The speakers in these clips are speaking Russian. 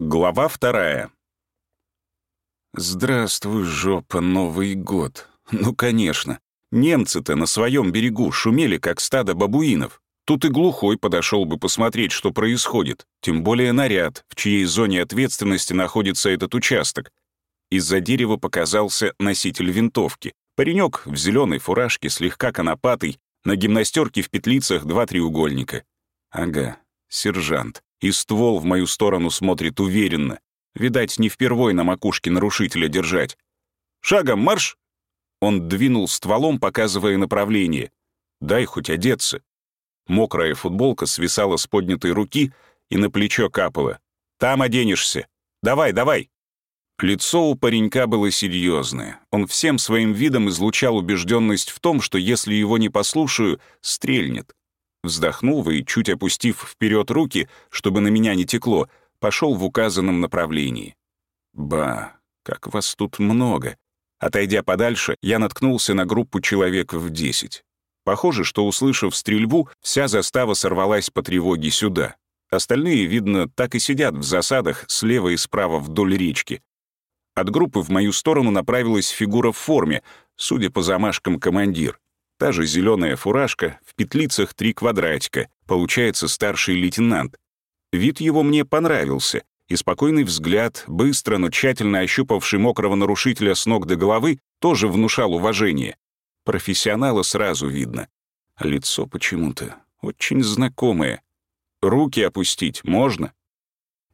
Глава вторая. Здравствуй, жопа, Новый год. Ну, конечно. Немцы-то на своем берегу шумели, как стадо бабуинов. Тут и глухой подошел бы посмотреть, что происходит. Тем более наряд, в чьей зоне ответственности находится этот участок. Из-за дерева показался носитель винтовки. Паренек в зеленой фуражке, слегка конопатый, на гимнастерке в петлицах два треугольника. Ага, сержант. И ствол в мою сторону смотрит уверенно. Видать, не впервой на макушке нарушителя держать. «Шагом марш!» Он двинул стволом, показывая направление. «Дай хоть одеться». Мокрая футболка свисала с поднятой руки и на плечо капала. «Там оденешься. Давай, давай!» Лицо у паренька было серьезное. Он всем своим видом излучал убежденность в том, что если его не послушаю, стрельнет. Вздохнул и, чуть опустив вперед руки, чтобы на меня не текло, пошел в указанном направлении. Ба, как вас тут много. Отойдя подальше, я наткнулся на группу человек в десять. Похоже, что, услышав стрельбу, вся застава сорвалась по тревоге сюда. Остальные, видно, так и сидят в засадах слева и справа вдоль речки. От группы в мою сторону направилась фигура в форме, судя по замашкам командир. Та же зеленая фуражка, в петлицах три квадратика, получается старший лейтенант. Вид его мне понравился, и спокойный взгляд, быстро, но тщательно ощупавший мокрого нарушителя с ног до головы, тоже внушал уважение. Профессионала сразу видно. Лицо почему-то очень знакомое. Руки опустить можно?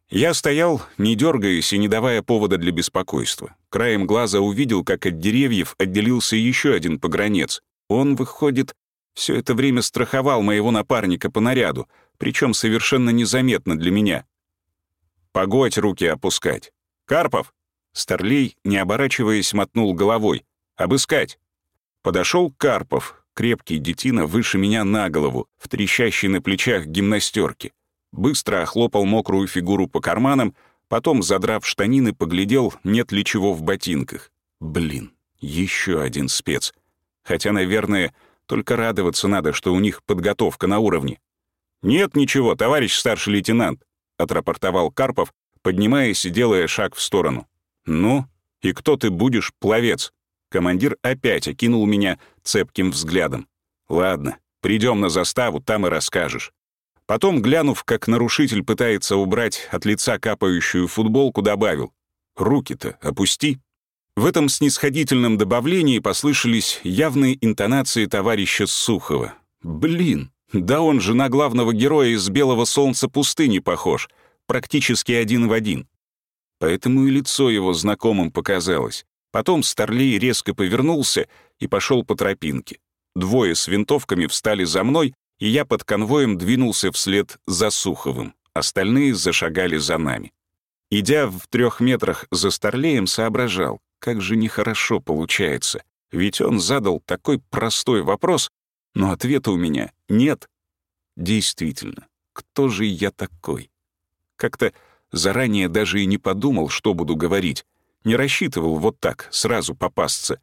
Я стоял, не дергаясь и не давая повода для беспокойства. Краем глаза увидел, как от деревьев отделился еще один погранец. Он, выходит, все это время страховал моего напарника по наряду, причем совершенно незаметно для меня. «Погодь руки опускать. Карпов!» Старлей, не оборачиваясь, мотнул головой. «Обыскать!» Подошел Карпов, крепкий детина выше меня на голову, в трещащей на плечах гимнастерке. Быстро охлопал мокрую фигуру по карманам, потом, задрав штанины, поглядел, нет ли чего в ботинках. Блин, еще один спец — Хотя, наверное, только радоваться надо, что у них подготовка на уровне. «Нет ничего, товарищ старший лейтенант», — отрапортовал Карпов, поднимаясь и делая шаг в сторону. «Ну, и кто ты будешь, пловец?» Командир опять окинул меня цепким взглядом. «Ладно, придем на заставу, там и расскажешь». Потом, глянув, как нарушитель пытается убрать от лица капающую футболку, добавил. «Руки-то опусти». В этом снисходительном добавлении послышались явные интонации товарища Сухова. «Блин, да он же на главного героя из «Белого солнца пустыни» похож, практически один в один». Поэтому и лицо его знакомым показалось. Потом Старлей резко повернулся и пошел по тропинке. Двое с винтовками встали за мной, и я под конвоем двинулся вслед за Суховым. Остальные зашагали за нами. Идя в трех метрах за Старлеем, соображал, как же нехорошо получается. Ведь он задал такой простой вопрос, но ответа у меня нет. Действительно, кто же я такой? Как-то заранее даже и не подумал, что буду говорить. Не рассчитывал вот так сразу попасться.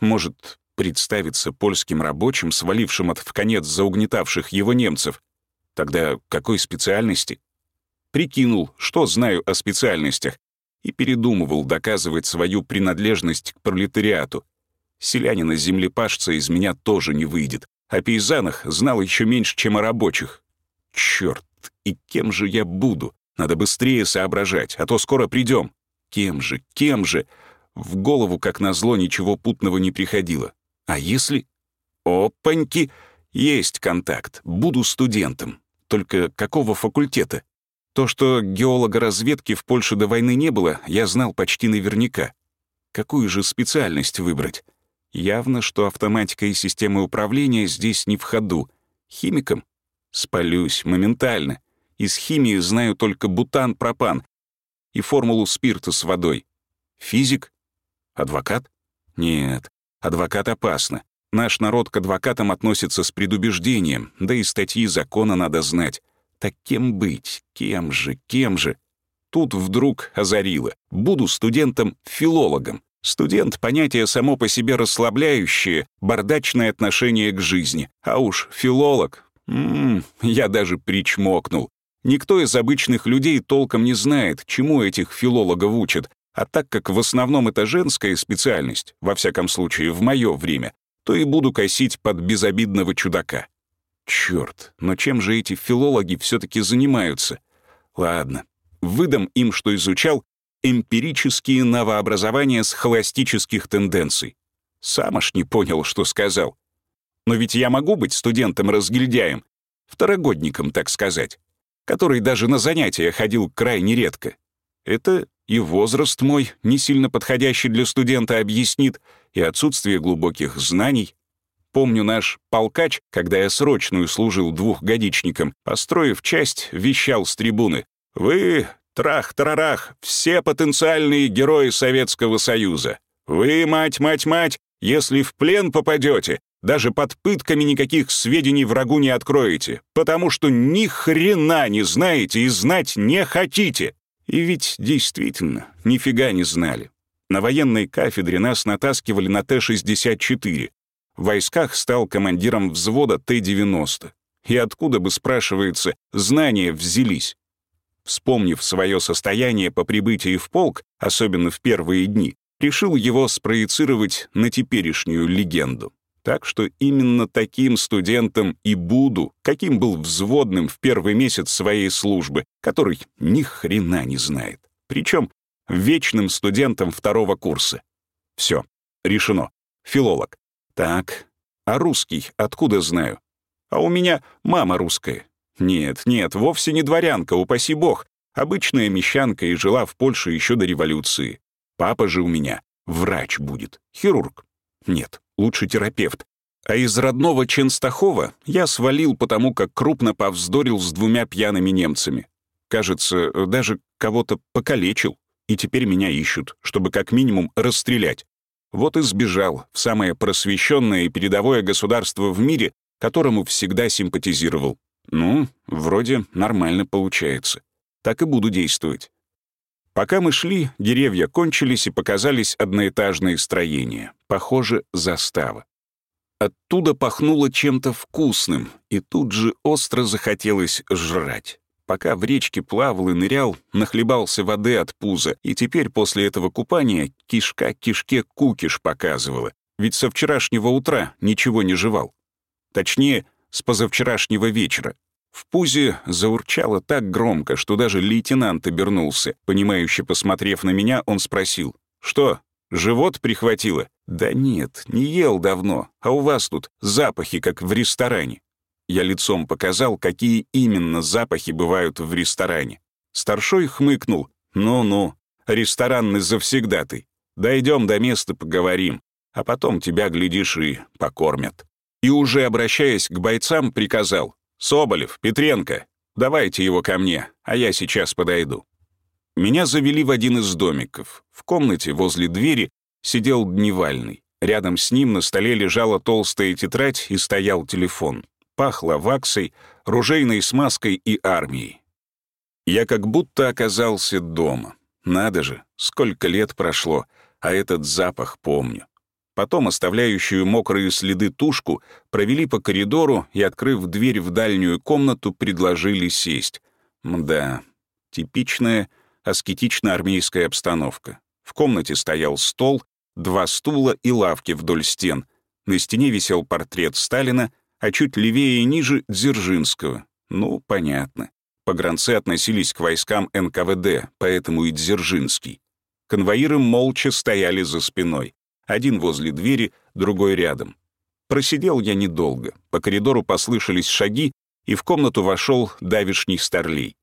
Может, представиться польским рабочим, свалившим от в конец заугнетавших его немцев. Тогда какой специальности? Прикинул, что знаю о специальностях, и передумывал доказывать свою принадлежность к пролетариату. Селянина-землепашца из меня тоже не выйдет. О пейзанах знал еще меньше, чем о рабочих. Черт, и кем же я буду? Надо быстрее соображать, а то скоро придем. Кем же, кем же? В голову, как назло, ничего путного не приходило. А если... Опаньки! Есть контакт. Буду студентом. Только какого факультета? То, что геолога-разведки в Польше до войны не было, я знал почти наверняка. Какую же специальность выбрать? Явно, что автоматика и системы управления здесь не в ходу. Химиком? Спалюсь, моментально. Из химии знаю только бутан-пропан и формулу спирта с водой. Физик? Адвокат? Нет, адвокат опасно. Наш народ к адвокатам относится с предубеждением, да и статьи закона надо знать. Так кем быть? Кем же? Кем же? Тут вдруг озарило. Буду студентом-филологом. Студент — понятие само по себе расслабляющее, бардачное отношение к жизни. А уж филолог... М -м, я даже причмокнул. Никто из обычных людей толком не знает, чему этих филологов учат, а так как в основном это женская специальность, во всяком случае в мое время, то и буду косить под безобидного чудака. Черт, но чем же эти филологи все таки занимаются? Ладно, выдам им, что изучал, эмпирические новообразования с холостических тенденций. Сам аж не понял, что сказал. Но ведь я могу быть студентом-разгильдяем, второгодником, так сказать, который даже на занятия ходил крайне редко. Это и возраст мой, не сильно подходящий для студента, объяснит, и отсутствие глубоких знаний. Помню наш полкач, когда я срочную служил двухгодичником, построив часть, вещал с трибуны. «Вы, трах-тарарах, все потенциальные герои Советского Союза. Вы, мать-мать-мать, если в плен попадете, даже под пытками никаких сведений врагу не откроете, потому что ни хрена не знаете и знать не хотите. И ведь действительно, нифига не знали. На военной кафедре нас натаскивали на Т-64. В войсках стал командиром взвода Т-90. И откуда бы, спрашивается, знания взялись? Вспомнив свое состояние по прибытии в полк, особенно в первые дни, решил его спроецировать на теперешнюю легенду. Так что именно таким студентом и буду, каким был взводным в первый месяц своей службы, который ни хрена не знает. Причем вечным студентом второго курса. Все, решено. Филолог. Так, а русский откуда знаю? А у меня мама русская. Нет, нет, вовсе не дворянка, упаси бог. Обычная мещанка и жила в Польше еще до революции. Папа же у меня врач будет, хирург. Нет, лучше терапевт. А из родного Ченстахова я свалил потому, как крупно повздорил с двумя пьяными немцами. Кажется, даже кого-то покалечил, и теперь меня ищут, чтобы как минимум расстрелять. Вот и сбежал в самое просвещенное и передовое государство в мире, которому всегда симпатизировал. Ну, вроде нормально получается. Так и буду действовать. Пока мы шли, деревья кончились и показались одноэтажные строения. Похоже, застава. Оттуда пахнуло чем-то вкусным, и тут же остро захотелось жрать. Пока в речке плавал и нырял, нахлебался воды от пуза, и теперь после этого купания кишка кишке кукиш показывала, ведь со вчерашнего утра ничего не жевал. Точнее, с позавчерашнего вечера. В пузе заурчало так громко, что даже лейтенант обернулся. Понимающе посмотрев на меня, он спросил. «Что, живот прихватило?» «Да нет, не ел давно, а у вас тут запахи, как в ресторане». Я лицом показал, какие именно запахи бывают в ресторане. Старшой хмыкнул. «Ну-ну, ресторанный завсегдатый. Дойдем до места, поговорим, а потом тебя, глядишь, и покормят». И уже обращаясь к бойцам, приказал. «Соболев, Петренко, давайте его ко мне, а я сейчас подойду». Меня завели в один из домиков. В комнате возле двери сидел Дневальный. Рядом с ним на столе лежала толстая тетрадь и стоял телефон. Пахло ваксой, ружейной смазкой и армией. Я как будто оказался дома. Надо же, сколько лет прошло, а этот запах помню. Потом оставляющую мокрые следы тушку провели по коридору и, открыв дверь в дальнюю комнату, предложили сесть. Мда, типичная аскетично-армейская обстановка. В комнате стоял стол, два стула и лавки вдоль стен. На стене висел портрет Сталина, а чуть левее и ниже — Дзержинского. Ну, понятно. Погранцы относились к войскам НКВД, поэтому и Дзержинский. Конвоиры молча стояли за спиной. Один возле двери, другой рядом. Просидел я недолго. По коридору послышались шаги, и в комнату вошел давишний старлей.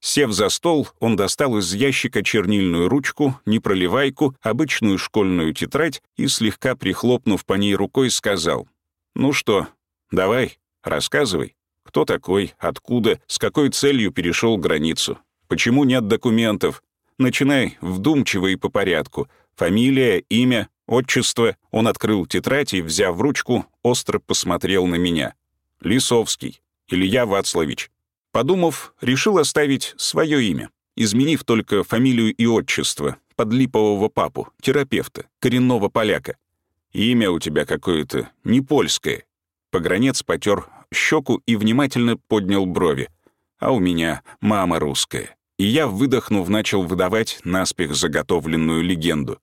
Сев за стол, он достал из ящика чернильную ручку, непроливайку, обычную школьную тетрадь и, слегка прихлопнув по ней рукой, сказал, «Ну что, давай, рассказывай, кто такой, откуда, с какой целью перешел границу, почему нет документов. Начинай вдумчиво и по порядку. Фамилия, имя, Отчество он открыл тетрадь и, взяв ручку, остро посмотрел на меня. Лисовский, Илья Вацлавич. Подумав, решил оставить свое имя, изменив только фамилию и отчество, подлипового папу, терапевта, коренного поляка. Имя у тебя какое-то не польское. Погранец потер щеку и внимательно поднял брови. а у меня мама русская. И я, выдохнув, начал выдавать наспех заготовленную легенду.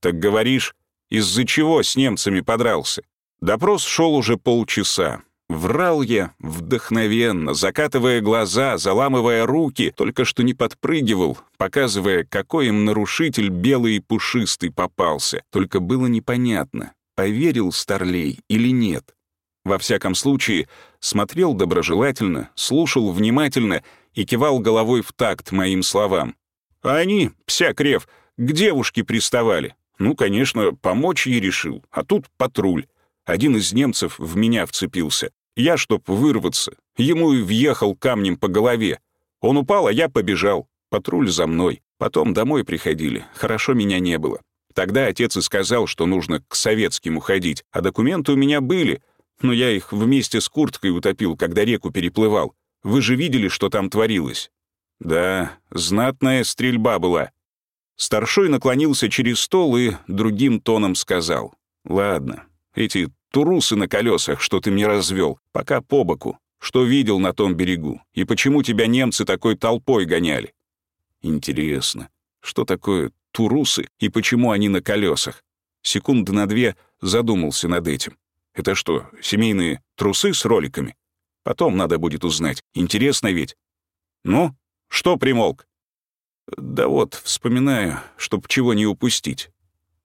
«Так говоришь, из-за чего с немцами подрался?» Допрос шел уже полчаса. Врал я вдохновенно, закатывая глаза, заламывая руки, только что не подпрыгивал, показывая, какой им нарушитель белый и пушистый попался. Только было непонятно, поверил Старлей или нет. Во всяком случае, смотрел доброжелательно, слушал внимательно и кивал головой в такт моим словам. А они, псякрев, к девушке приставали. Ну, конечно, помочь ей решил, а тут патруль. Один из немцев в меня вцепился. Я, чтоб вырваться, ему и въехал камнем по голове. Он упал, а я побежал. Патруль за мной. Потом домой приходили. Хорошо меня не было. Тогда отец и сказал, что нужно к советским уходить, а документы у меня были, но я их вместе с курткой утопил, когда реку переплывал. Вы же видели, что там творилось?» «Да, знатная стрельба была». Старшой наклонился через стол и другим тоном сказал. «Ладно, эти турусы на колесах, что ты мне развел, пока по боку. Что видел на том берегу? И почему тебя немцы такой толпой гоняли?» «Интересно, что такое турусы и почему они на колесах?» Секунды на две задумался над этим. «Это что, семейные трусы с роликами?» Потом надо будет узнать. Интересно ведь. Ну, что примолк? Да вот, вспоминаю, чтоб чего не упустить.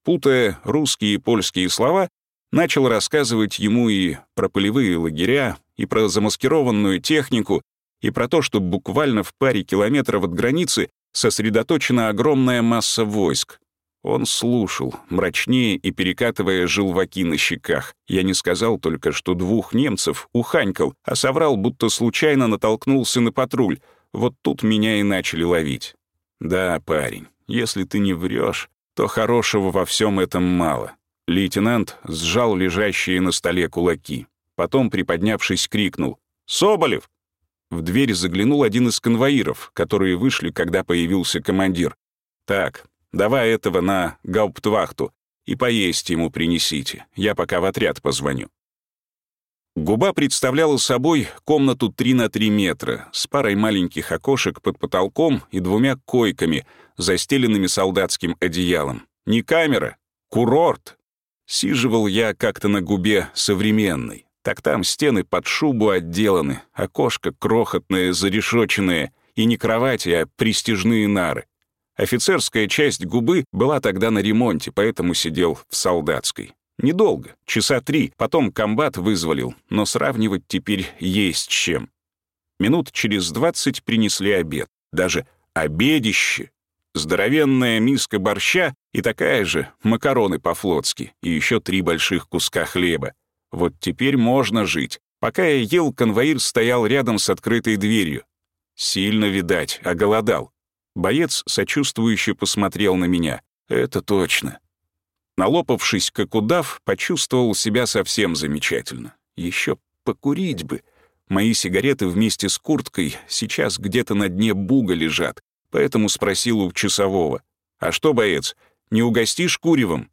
Путая русские и польские слова, начал рассказывать ему и про полевые лагеря, и про замаскированную технику, и про то, что буквально в паре километров от границы сосредоточена огромная масса войск, он слушал, мрачнее и перекатывая желваки на щеках. Я не сказал только, что двух немцев уханькал, а соврал, будто случайно натолкнулся на патруль. Вот тут меня и начали ловить. Да, парень, если ты не врешь, то хорошего во всем этом мало. Лейтенант сжал лежащие на столе кулаки. Потом, приподнявшись, крикнул «Соболев!». В дверь заглянул один из конвоиров, которые вышли, когда появился командир. «Так, Давай этого на гауптвахту и поесть ему принесите. Я пока в отряд позвоню». Губа представляла собой комнату 3 на 3 метра с парой маленьких окошек под потолком и двумя койками, застеленными солдатским одеялом. Не камера, курорт. Сиживал я как-то на губе современной. Так там стены под шубу отделаны, окошко крохотное, зарешоченное, и не кровати, а престижные нары. Офицерская часть губы была тогда на ремонте, поэтому сидел в солдатской. Недолго, часа три, потом комбат вызволил, но сравнивать теперь есть чем. Минут через двадцать принесли обед. Даже обедище. Здоровенная миска борща и такая же макароны по-флотски, и еще три больших куска хлеба. Вот теперь можно жить. Пока я ел, конвоир стоял рядом с открытой дверью. Сильно, видать, оголодал. Боец сочувствующе посмотрел на меня. «Это точно». Налопавшись, как удав, почувствовал себя совсем замечательно. Еще покурить бы. Мои сигареты вместе с курткой сейчас где-то на дне буга лежат, поэтому спросил у часового. «А что, боец, не угостишь куревом?»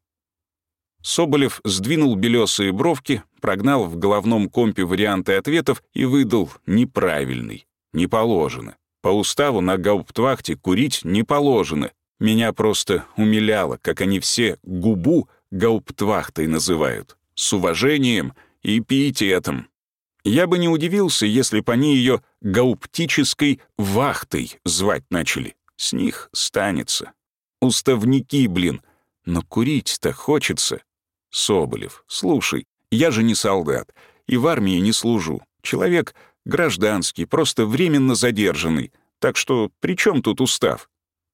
Соболев сдвинул белесые бровки, прогнал в головном компе варианты ответов и выдал неправильный. Не положено. По уставу на гауптвахте курить не положено. Меня просто умиляло, как они все губу гауптвахтой называют. С уважением и пиететом. Я бы не удивился, если бы они ее гауптической вахтой звать начали. С них станется. Уставники, блин. Но курить-то хочется. Соболев, слушай, я же не солдат и в армии не служу. Человек гражданский, просто временно задержанный. Так что при чем тут устав?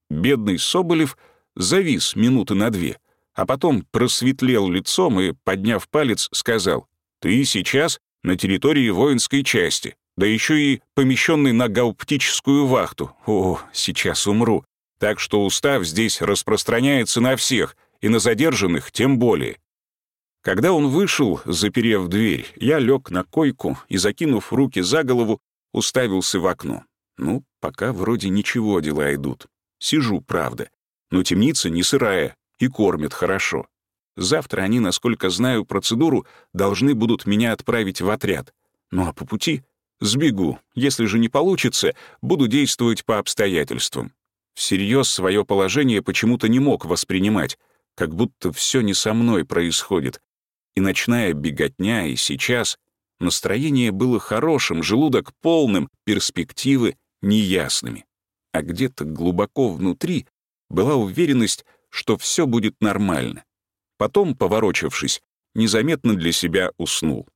Бедный Соболев завис минуты на две, а потом просветлел лицом и, подняв палец, сказал, «Ты сейчас на территории воинской части, да еще и помещенный на гауптическую вахту. О, сейчас умру. Так что устав здесь распространяется на всех, и на задержанных тем более. Когда он вышел, заперев дверь, я лег на койку и, закинув руки за голову, уставился в окно. Ну, пока вроде ничего дела идут. Сижу, правда. Но темница не сырая и кормят хорошо. Завтра они, насколько знаю процедуру, должны будут меня отправить в отряд. Ну а по пути Сбегу. Если же не получится, буду действовать по обстоятельствам. Всерьез свое положение почему-то не мог воспринимать, как будто все не со мной происходит. И ночная беготня, и сейчас настроение было хорошим, желудок полным, перспективы неясными. А где-то глубоко внутри была уверенность, что все будет нормально. Потом, поворочившись, незаметно для себя уснул.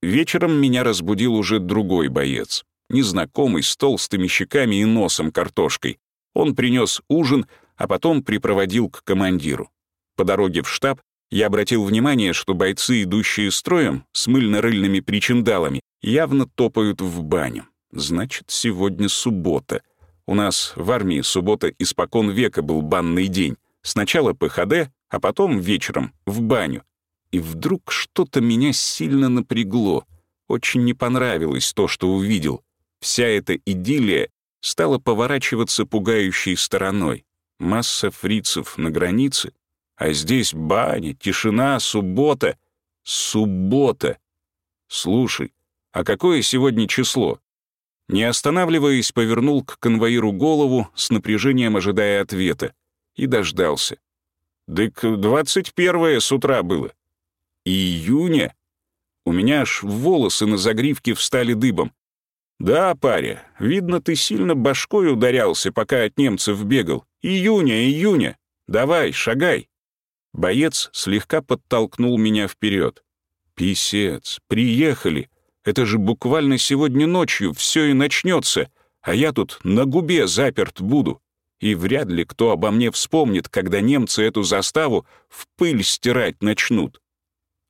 Вечером меня разбудил уже другой боец, незнакомый, с толстыми щеками и носом картошкой. Он принес ужин, а потом припроводил к командиру. По дороге в штаб я обратил внимание, что бойцы, идущие строем, с мыльно-рыльными причиндалами, явно топают в баню. Значит, сегодня суббота. У нас в армии суббота испокон века был банный день. Сначала ПХД, а потом вечером в баню. И вдруг что-то меня сильно напрягло. Очень не понравилось то, что увидел. Вся эта идиллия стала поворачиваться пугающей стороной. Масса фрицев на границе, а здесь баня, тишина, суббота. Суббота. Слушай, а какое сегодня число? Не останавливаясь, повернул к конвоиру голову, с напряжением ожидая ответа, и дождался. «Дык, двадцать первое с утра было». «Июня?» У меня аж волосы на загривке встали дыбом. «Да, паря, видно, ты сильно башкой ударялся, пока от немцев бегал. Июня, июня. Давай, шагай». Боец слегка подтолкнул меня вперед. «Писец, приехали. Это же буквально сегодня ночью все и начнется, а я тут на губе заперт буду и вряд ли кто обо мне вспомнит, когда немцы эту заставу в пыль стирать начнут.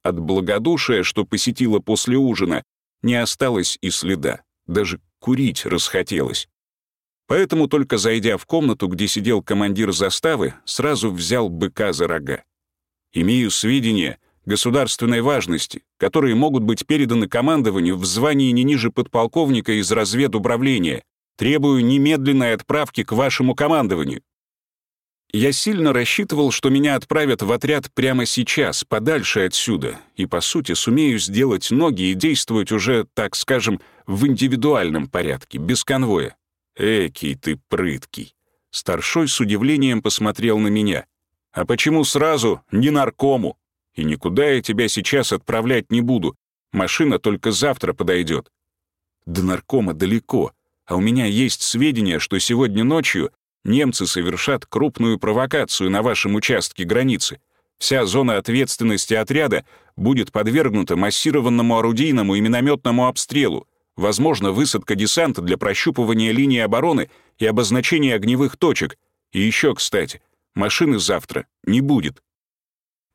От благодушия, что посетило после ужина, не осталось и следа, даже курить расхотелось. Поэтому только зайдя в комнату, где сидел командир заставы, сразу взял быка за рога. Имею сведения государственной важности, которые могут быть переданы командованию в звании не ниже подполковника из разведуправления, Требую немедленной отправки к вашему командованию. Я сильно рассчитывал, что меня отправят в отряд прямо сейчас, подальше отсюда, и, по сути, сумею сделать ноги и действовать уже, так скажем, в индивидуальном порядке, без конвоя. Экий ты прыткий. Старшой с удивлением посмотрел на меня. А почему сразу не наркому? И никуда я тебя сейчас отправлять не буду. Машина только завтра подойдет. До наркома далеко а у меня есть сведения, что сегодня ночью немцы совершат крупную провокацию на вашем участке границы. Вся зона ответственности отряда будет подвергнута массированному орудийному и минометному обстрелу, возможно, высадка десанта для прощупывания линии обороны и обозначения огневых точек. И еще, кстати, машины завтра не будет.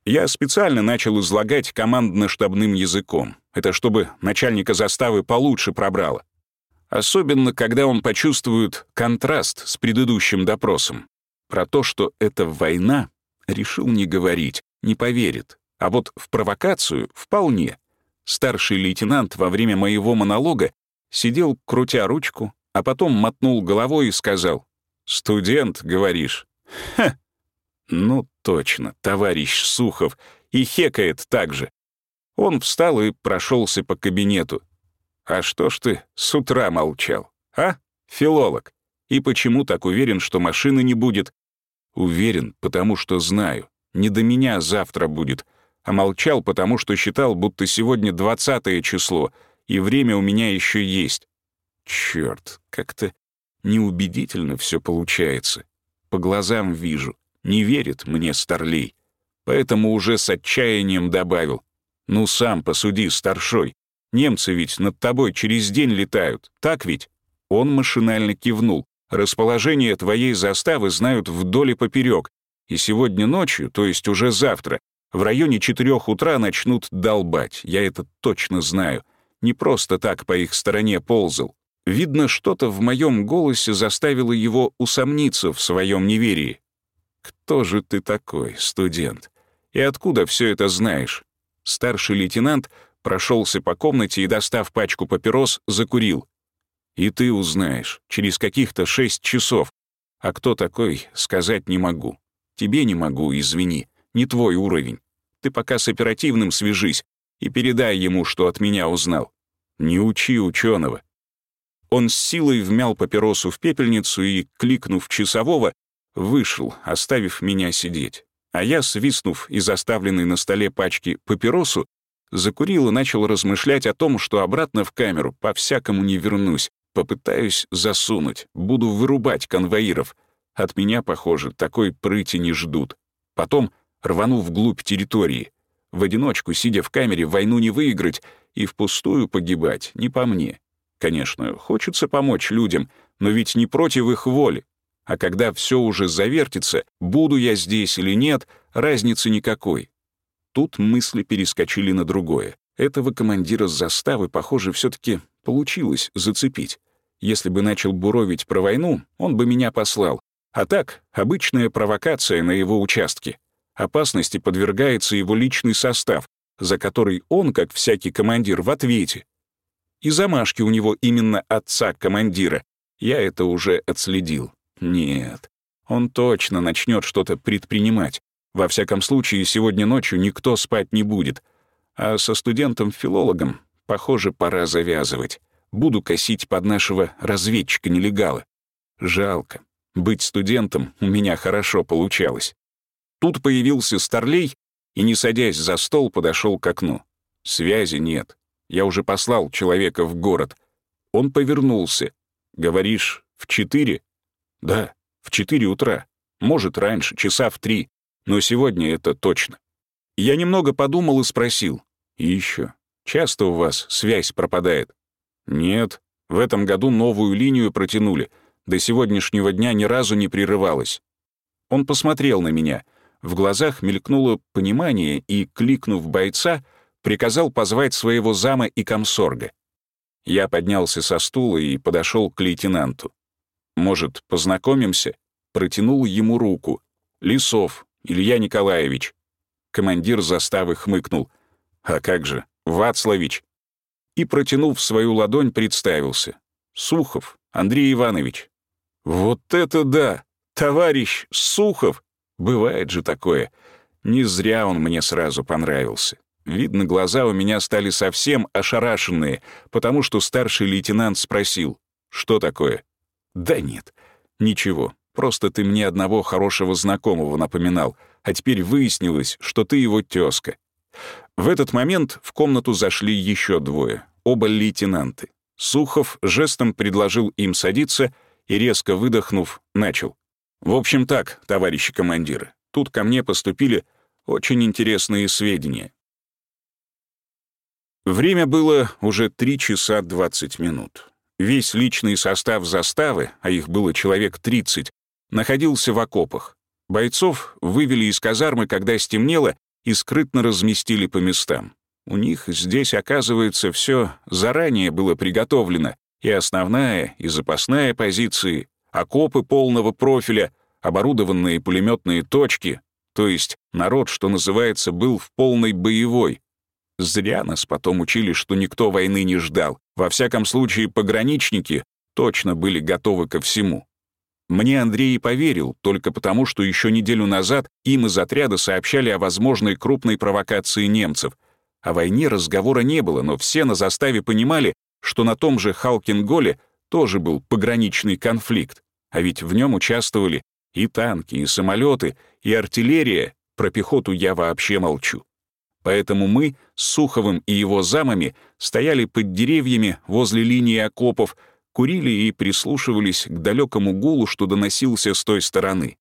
Я специально начал излагать командно-штабным языком. Это чтобы начальника заставы получше пробрало. Особенно, когда он почувствует контраст с предыдущим допросом. Про то, что это война, решил не говорить, не поверит. А вот в провокацию — вполне. Старший лейтенант во время моего монолога сидел, крутя ручку, а потом мотнул головой и сказал, «Студент, говоришь?» «Ха!» «Ну, точно, товарищ Сухов, и хекает так же». Он встал и прошелся по кабинету. «А что ж ты с утра молчал, а, филолог? И почему так уверен, что машины не будет?» «Уверен, потому что знаю. Не до меня завтра будет. А молчал, потому что считал, будто сегодня двадцатое число, и время у меня еще есть. Черт, как-то неубедительно все получается. По глазам вижу, не верит мне Старлей. Поэтому уже с отчаянием добавил. Ну сам посуди, старшой. Немцы ведь над тобой через день летают, так ведь?» Он машинально кивнул. «Расположение твоей заставы знают вдоль и поперек, и сегодня ночью, то есть уже завтра, в районе четырех утра начнут долбать, я это точно знаю. Не просто так по их стороне ползал. Видно, что-то в моем голосе заставило его усомниться в своем неверии. «Кто же ты такой, студент? И откуда все это знаешь?» Старший лейтенант прошелся по комнате и, достав пачку папирос, закурил. «И ты узнаешь, через каких-то шесть часов. А кто такой, сказать не могу. Тебе не могу, извини, не твой уровень. Ты пока с оперативным свяжись и передай ему, что от меня узнал. Не учи ученого, Он с силой вмял папиросу в пепельницу и, кликнув часового, вышел, оставив меня сидеть. А я, свистнув из оставленной на столе пачки папиросу, закурил и начал размышлять о том, что обратно в камеру по-всякому не вернусь, попытаюсь засунуть, буду вырубать конвоиров. От меня, похоже, такой прыти не ждут. Потом рвану вглубь территории. В одиночку, сидя в камере, войну не выиграть и впустую погибать не по мне. Конечно, хочется помочь людям, но ведь не против их воли. А когда все уже завертится, буду я здесь или нет, разницы никакой. Тут мысли перескочили на другое. Этого командира заставы, похоже, все таки получилось зацепить. Если бы начал буровить про войну, он бы меня послал. А так, обычная провокация на его участке. Опасности подвергается его личный состав, за который он, как всякий командир, в ответе. И замашки у него именно отца командира. Я это уже отследил. Нет, он точно начнет что-то предпринимать. Во всяком случае, сегодня ночью никто спать не будет. А со студентом-филологом, похоже, пора завязывать. Буду косить под нашего разведчика-нелегала. Жалко. Быть студентом у меня хорошо получалось. Тут появился Старлей и, не садясь за стол, подошел к окну. Связи нет. Я уже послал человека в город. Он повернулся. «Говоришь, в четыре?» «Да, в четыре утра. Может, раньше, часа в три но сегодня это точно. Я немного подумал и спросил. И еще, часто у вас связь пропадает? Нет, в этом году новую линию протянули. До сегодняшнего дня ни разу не прерывалась. Он посмотрел на меня. В глазах мелькнуло понимание и, кликнув бойца, приказал позвать своего зама и комсорга. Я поднялся со стула и подошел к лейтенанту. «Может, познакомимся?» Протянул ему руку. «Лисов, Илья Николаевич». Командир заставы хмыкнул. «А как же, Вацлавич?» И, протянув свою ладонь, представился. «Сухов, Андрей Иванович». «Вот это да! Товарищ Сухов! Бывает же такое. Не зря он мне сразу понравился. Видно, глаза у меня стали совсем ошарашенные, потому что старший лейтенант спросил, что такое? Да нет, ничего, Просто ты мне одного хорошего знакомого напоминал, а теперь выяснилось, что ты его тезка. В этот момент в комнату зашли еще двое, оба лейтенанты. Сухов жестом предложил им садиться и, резко выдохнув, начал. «В общем так, товарищи командиры, тут ко мне поступили очень интересные сведения. Время было уже 3 часа 20 минут. Весь личный состав заставы, а их было человек 30, находился в окопах. Бойцов вывели из казармы, когда стемнело, и скрытно разместили по местам. У них здесь, оказывается, все заранее было приготовлено, и основная, и запасная позиции, окопы полного профиля, оборудованные пулеметные точки, то есть народ, что называется, был в полной боевой. Зря нас потом учили, что никто войны не ждал. Во всяком случае, пограничники точно были готовы ко всему. Мне Андрей поверил, только потому, что еще неделю назад им из отряда сообщали о возможной крупной провокации немцев. О войне разговора не было, но все на заставе понимали, что на том же Халкинголе тоже был пограничный конфликт, а ведь в нем участвовали и танки, и самолеты, и артиллерия, про пехоту я вообще молчу. Поэтому мы с Суховым и его замами стояли под деревьями возле линии окопов, курили и прислушивались к далекому гулу, что доносился с той стороны.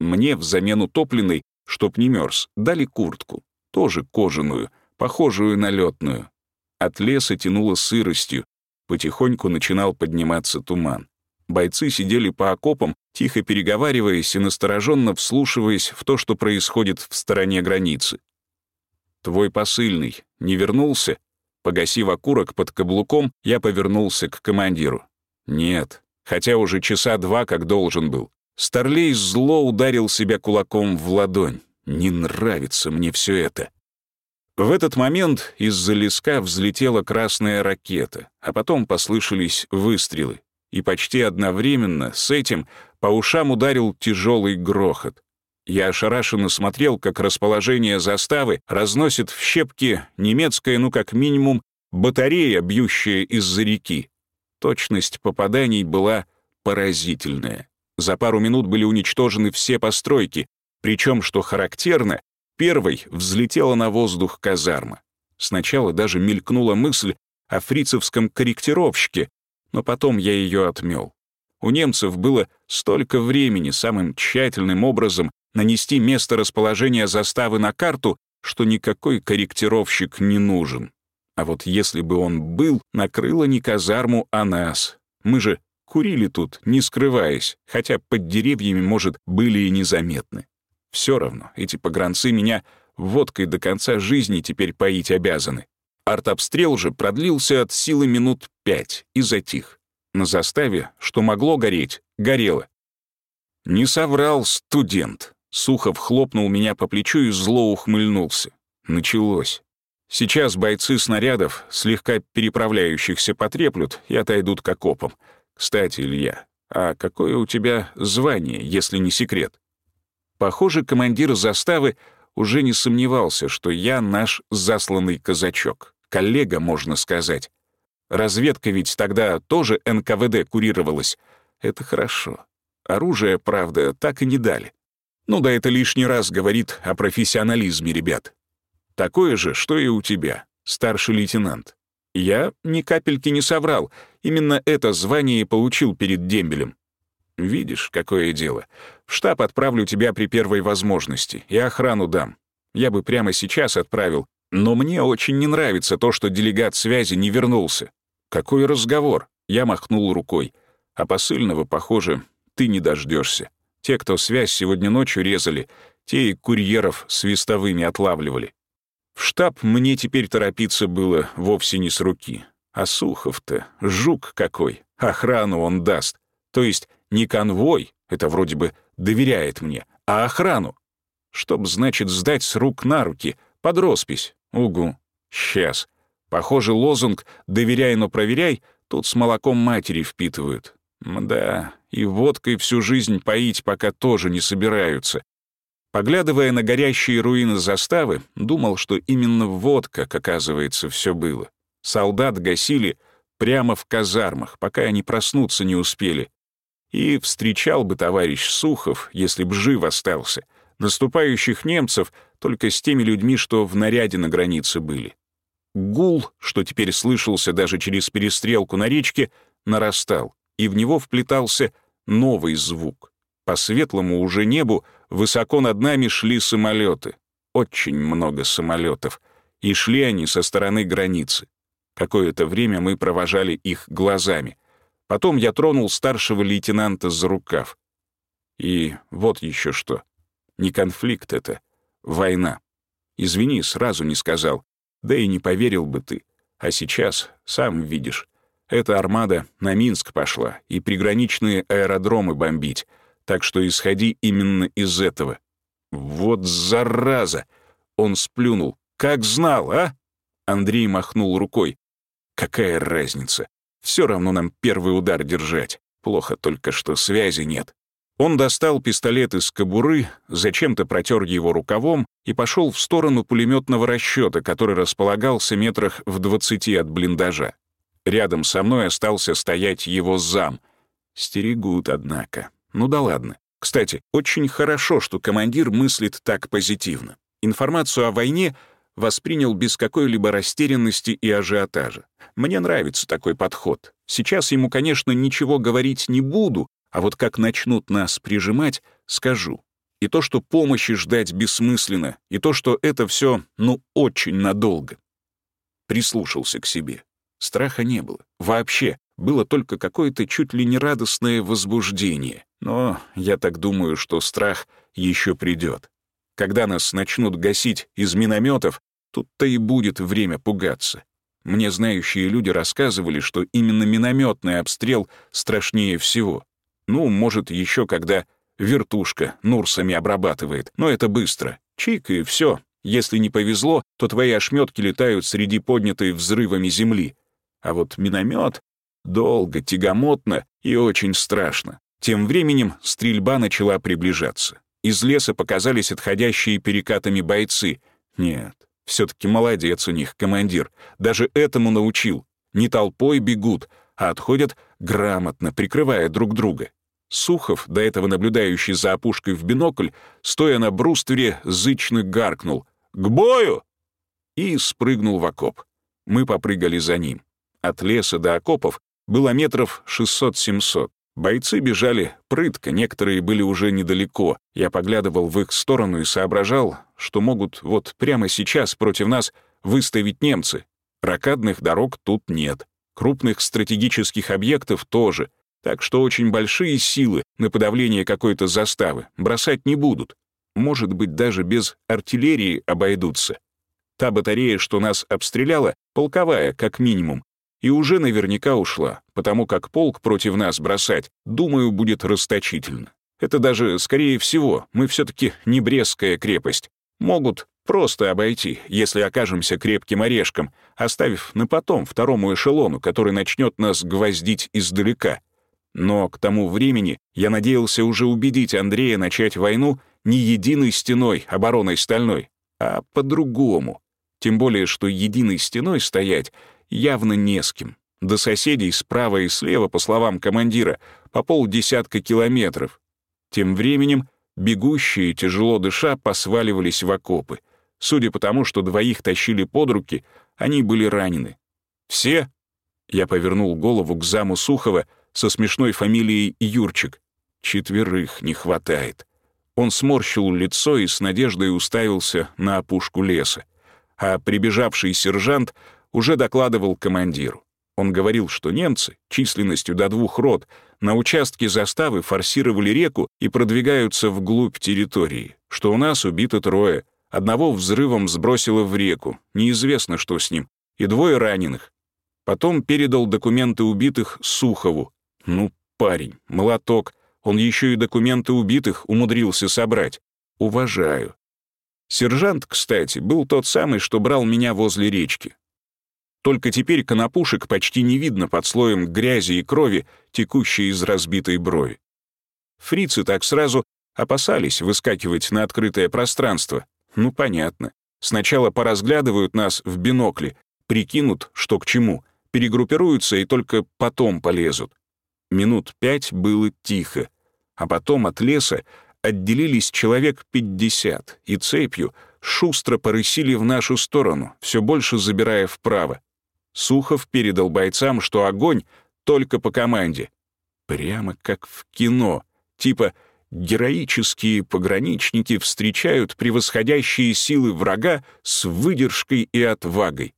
Мне взамен утопленной, чтоб не мерз, дали куртку, тоже кожаную, похожую на летную. От леса тянуло сыростью, потихоньку начинал подниматься туман. Бойцы сидели по окопам, тихо переговариваясь и настороженно вслушиваясь в то, что происходит в стороне границы. «Твой посыльный не вернулся?» Погасив окурок под каблуком, я повернулся к командиру. Нет, хотя уже часа два как должен был. Старлей зло ударил себя кулаком в ладонь. Не нравится мне все это. В этот момент из-за леска взлетела красная ракета, а потом послышались выстрелы. И почти одновременно с этим по ушам ударил тяжелый грохот. Я ошарашенно смотрел, как расположение заставы разносит в щепки немецкая, ну как минимум, батарея, бьющая из-за реки. Точность попаданий была поразительная. За пару минут были уничтожены все постройки, причем, что характерно, первой взлетела на воздух казарма. Сначала даже мелькнула мысль о фрицевском корректировщике, но потом я ее отмел. У немцев было столько времени самым тщательным образом нанести место расположения заставы на карту, что никакой корректировщик не нужен. А вот если бы он был, накрыло не казарму, а нас. Мы же курили тут, не скрываясь, хотя под деревьями, может, были и незаметны. Все равно, эти погранцы меня водкой до конца жизни теперь поить обязаны. Артобстрел же продлился от силы минут пять и затих. На заставе, что могло гореть, горело. Не соврал студент. Сухов хлопнул меня по плечу и зло ухмыльнулся. Началось. Сейчас бойцы снарядов, слегка переправляющихся, потреплют и отойдут к окопам. Кстати, Илья, а какое у тебя звание, если не секрет? Похоже, командир заставы уже не сомневался, что я наш засланный казачок. Коллега, можно сказать. Разведка ведь тогда тоже НКВД курировалась. Это хорошо. Оружие, правда, так и не дали. Ну да это лишний раз говорит о профессионализме ребят. Такое же, что и у тебя, старший лейтенант. Я ни капельки не соврал. Именно это звание получил перед дембелем. Видишь, какое дело. В штаб отправлю тебя при первой возможности и охрану дам. Я бы прямо сейчас отправил, но мне очень не нравится то, что делегат связи не вернулся. Какой разговор? Я махнул рукой. А посыльного, похоже, ты не дождешься. Те, кто связь сегодня ночью резали, те и курьеров свистовыми отлавливали. В штаб мне теперь торопиться было вовсе не с руки. А Сухов-то, жук какой, охрану он даст. То есть не конвой, это вроде бы доверяет мне, а охрану. Чтоб, значит, сдать с рук на руки, под роспись. Угу. Сейчас. Похоже, лозунг «доверяй, но проверяй» тут с молоком матери впитывают. Да, и водкой всю жизнь поить пока тоже не собираются. Поглядывая на горящие руины заставы, думал, что именно водка, как оказывается, все было. Солдат гасили прямо в казармах, пока они проснуться не успели. И встречал бы товарищ Сухов, если б жив остался, наступающих немцев только с теми людьми, что в наряде на границе были. Гул, что теперь слышался даже через перестрелку на речке, нарастал, и в него вплетался новый звук. По светлому уже небу высоко над нами шли самолеты. Очень много самолетов. И шли они со стороны границы. Какое-то время мы провожали их глазами. Потом я тронул старшего лейтенанта за рукав. И вот еще что. Не конфликт это, война. Извини, сразу не сказал. Да и не поверил бы ты. А сейчас, сам видишь, эта армада на Минск пошла и приграничные аэродромы бомбить, так что исходи именно из этого. Вот зараза! Он сплюнул. Как знал, а? Андрей махнул рукой. Какая разница? Все равно нам первый удар держать. Плохо только, что связи нет. Он достал пистолет из кобуры, зачем-то протер его рукавом и пошел в сторону пулеметного расчета, который располагался метрах в двадцати от блиндажа. Рядом со мной остался стоять его зам. Стерегут, однако. Ну да ладно. Кстати, очень хорошо, что командир мыслит так позитивно. Информацию о войне воспринял без какой-либо растерянности и ажиотажа. Мне нравится такой подход. Сейчас ему, конечно, ничего говорить не буду, а вот как начнут нас прижимать, скажу. И то, что помощи ждать бессмысленно, и то, что это все, ну, очень надолго. Прислушался к себе. Страха не было. Вообще. Было только какое-то чуть ли не радостное возбуждение. Но я так думаю, что страх еще придет. Когда нас начнут гасить из минометов, тут-то и будет время пугаться. Мне знающие люди рассказывали, что именно минометный обстрел страшнее всего. Ну, может, еще когда вертушка нурсами обрабатывает, но это быстро. Чик и все. Если не повезло, то твои ошметки летают среди поднятой взрывами земли. А вот миномет долго, тягомотно и очень страшно. Тем временем стрельба начала приближаться. Из леса показались отходящие перекатами бойцы. Нет, все таки молодец у них командир. Даже этому научил. Не толпой бегут, а отходят грамотно, прикрывая друг друга. Сухов, до этого наблюдающий за опушкой в бинокль, стоя на бруствере, зычно гаркнул «К бою!» и спрыгнул в окоп. Мы попрыгали за ним. От леса до окопов было метров 600-700. Бойцы бежали прытко, некоторые были уже недалеко. Я поглядывал в их сторону и соображал, что могут вот прямо сейчас против нас выставить немцы. Ракадных дорог тут нет. Крупных стратегических объектов тоже. Так что очень большие силы на подавление какой-то заставы бросать не будут. Может быть, даже без артиллерии обойдутся. Та батарея, что нас обстреляла, полковая, как минимум, и уже наверняка ушла, потому как полк против нас бросать, думаю, будет расточительно. Это даже, скорее всего, мы все таки не Брестская крепость. Могут просто обойти, если окажемся крепким орешком, оставив на потом второму эшелону, который начнет нас гвоздить издалека. Но к тому времени я надеялся уже убедить Андрея начать войну не единой стеной, обороной стальной, а по-другому. Тем более, что единой стеной стоять явно не с кем. До соседей справа и слева, по словам командира, по полдесятка километров. Тем временем бегущие, тяжело дыша, посваливались в окопы. Судя по тому, что двоих тащили под руки, они были ранены. «Все?» Я повернул голову к заму Сухова со смешной фамилией Юрчик. Четверых не хватает. Он сморщил лицо и с надеждой уставился на опушку леса. А прибежавший сержант уже докладывал командиру. Он говорил, что немцы, численностью до двух рот, на участке заставы форсировали реку и продвигаются вглубь территории, что у нас убито трое, одного взрывом сбросило в реку, неизвестно, что с ним, и двое раненых. Потом передал документы убитых Сухову. Ну, парень, молоток, он еще и документы убитых умудрился собрать. Уважаю. Сержант, кстати, был тот самый, что брал меня возле речки. Только теперь конопушек почти не видно под слоем грязи и крови, текущей из разбитой брови. Фрицы так сразу опасались выскакивать на открытое пространство. Ну, понятно. Сначала поразглядывают нас в бинокле, прикинут, что к чему, перегруппируются и только потом полезут. Минут пять было тихо, а потом от леса отделились человек пятьдесят и цепью шустро порысили в нашу сторону, все больше забирая вправо. Сухов передал бойцам, что огонь только по команде. Прямо как в кино. Типа героические пограничники встречают превосходящие силы врага с выдержкой и отвагой.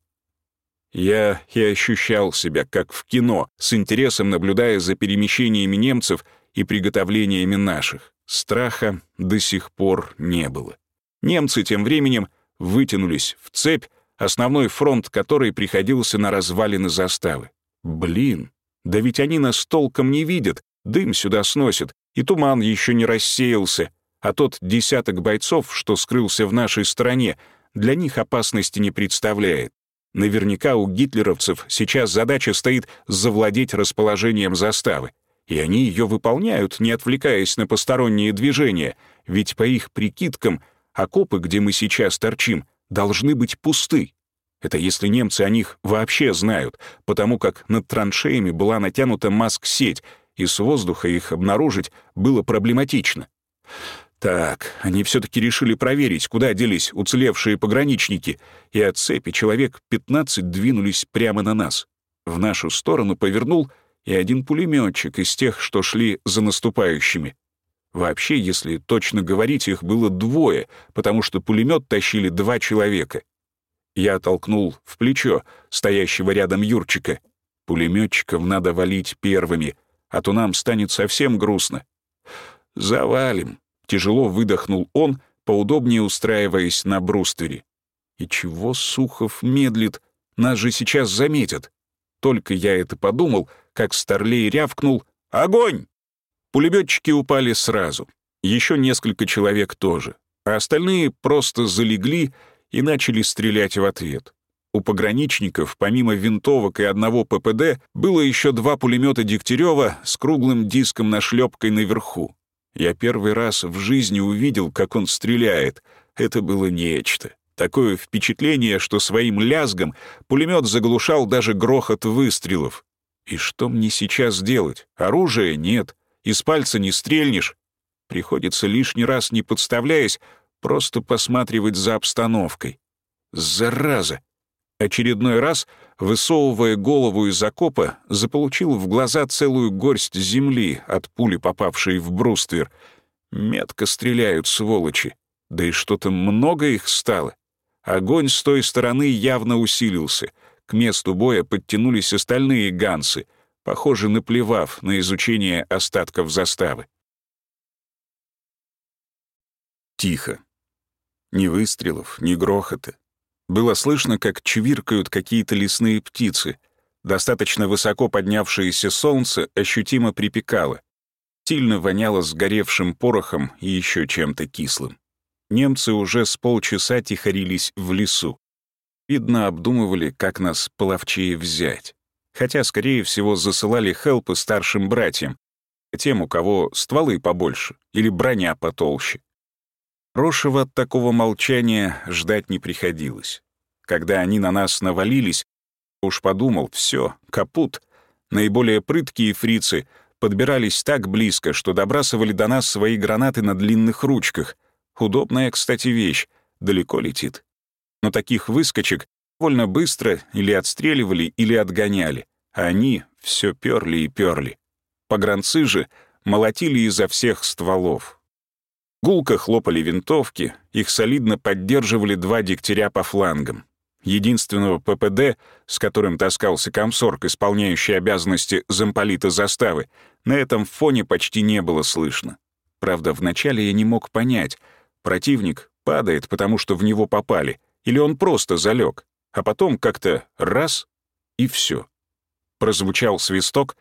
Я и ощущал себя как в кино, с интересом наблюдая за перемещениями немцев и приготовлениями наших. Страха до сих пор не было. Немцы тем временем вытянулись в цепь, основной фронт которой приходился на развалины заставы. Блин, да ведь они нас толком не видят, дым сюда сносит, и туман еще не рассеялся, а тот десяток бойцов, что скрылся в нашей стороне, для них опасности не представляет. Наверняка у гитлеровцев сейчас задача стоит завладеть расположением заставы, и они ее выполняют, не отвлекаясь на посторонние движения, ведь по их прикидкам окопы, где мы сейчас торчим, должны быть пусты. Это если немцы о них вообще знают, потому как над траншеями была натянута маск-сеть, и с воздуха их обнаружить было проблематично. Так, они все-таки решили проверить, куда делись уцелевшие пограничники, и от цепи человек 15 двинулись прямо на нас. В нашу сторону повернул и один пулеметчик из тех, что шли за наступающими. Вообще, если точно говорить, их было двое, потому что пулемет тащили два человека. Я толкнул в плечо стоящего рядом Юрчика. Пулеметчиков надо валить первыми, а то нам станет совсем грустно. «Завалим», — тяжело выдохнул он, поудобнее устраиваясь на бруствере. «И чего Сухов медлит? Нас же сейчас заметят». Только я это подумал, как Старлей рявкнул «Огонь!» Пулеметчики упали сразу. Еще несколько человек тоже. А остальные просто залегли и начали стрелять в ответ. У пограничников, помимо винтовок и одного ППД, было еще два пулемета Дегтярева с круглым диском на шлепкой наверху. Я первый раз в жизни увидел, как он стреляет. Это было нечто. Такое впечатление, что своим лязгом пулемет заглушал даже грохот выстрелов. И что мне сейчас делать? Оружия нет, из пальца не стрельнешь. Приходится лишний раз, не подставляясь, просто посматривать за обстановкой. Зараза! Очередной раз, высовывая голову из окопа, заполучил в глаза целую горсть земли от пули, попавшей в бруствер. Метко стреляют, сволочи. Да и что-то много их стало. Огонь с той стороны явно усилился. К месту боя подтянулись остальные гансы, похоже, наплевав на изучение остатков заставы. Тихо. Ни выстрелов, ни грохота. Было слышно, как чвиркают какие-то лесные птицы. Достаточно высоко поднявшееся солнце ощутимо припекало. Сильно воняло сгоревшим порохом и еще чем-то кислым. Немцы уже с полчаса тихорились в лесу. Видно, обдумывали, как нас половчее взять. Хотя, скорее всего, засылали хелпы старшим братьям, тем, у кого стволы побольше или броня потолще. Хорошего от такого молчания ждать не приходилось. Когда они на нас навалились, уж подумал, все, капут. Наиболее прыткие фрицы подбирались так близко, что добрасывали до нас свои гранаты на длинных ручках. Удобная, кстати, вещь, далеко летит. Но таких выскочек довольно быстро или отстреливали, или отгоняли, они все перли и перли. Погранцы же молотили изо всех стволов, Гулко хлопали винтовки, их солидно поддерживали два дегтяря по флангам. Единственного ППД, с которым таскался комсорг, исполняющий обязанности замполита заставы, на этом фоне почти не было слышно. Правда, вначале я не мог понять, противник падает, потому что в него попали, или он просто залег, а потом как-то раз — и все. Прозвучал свисток,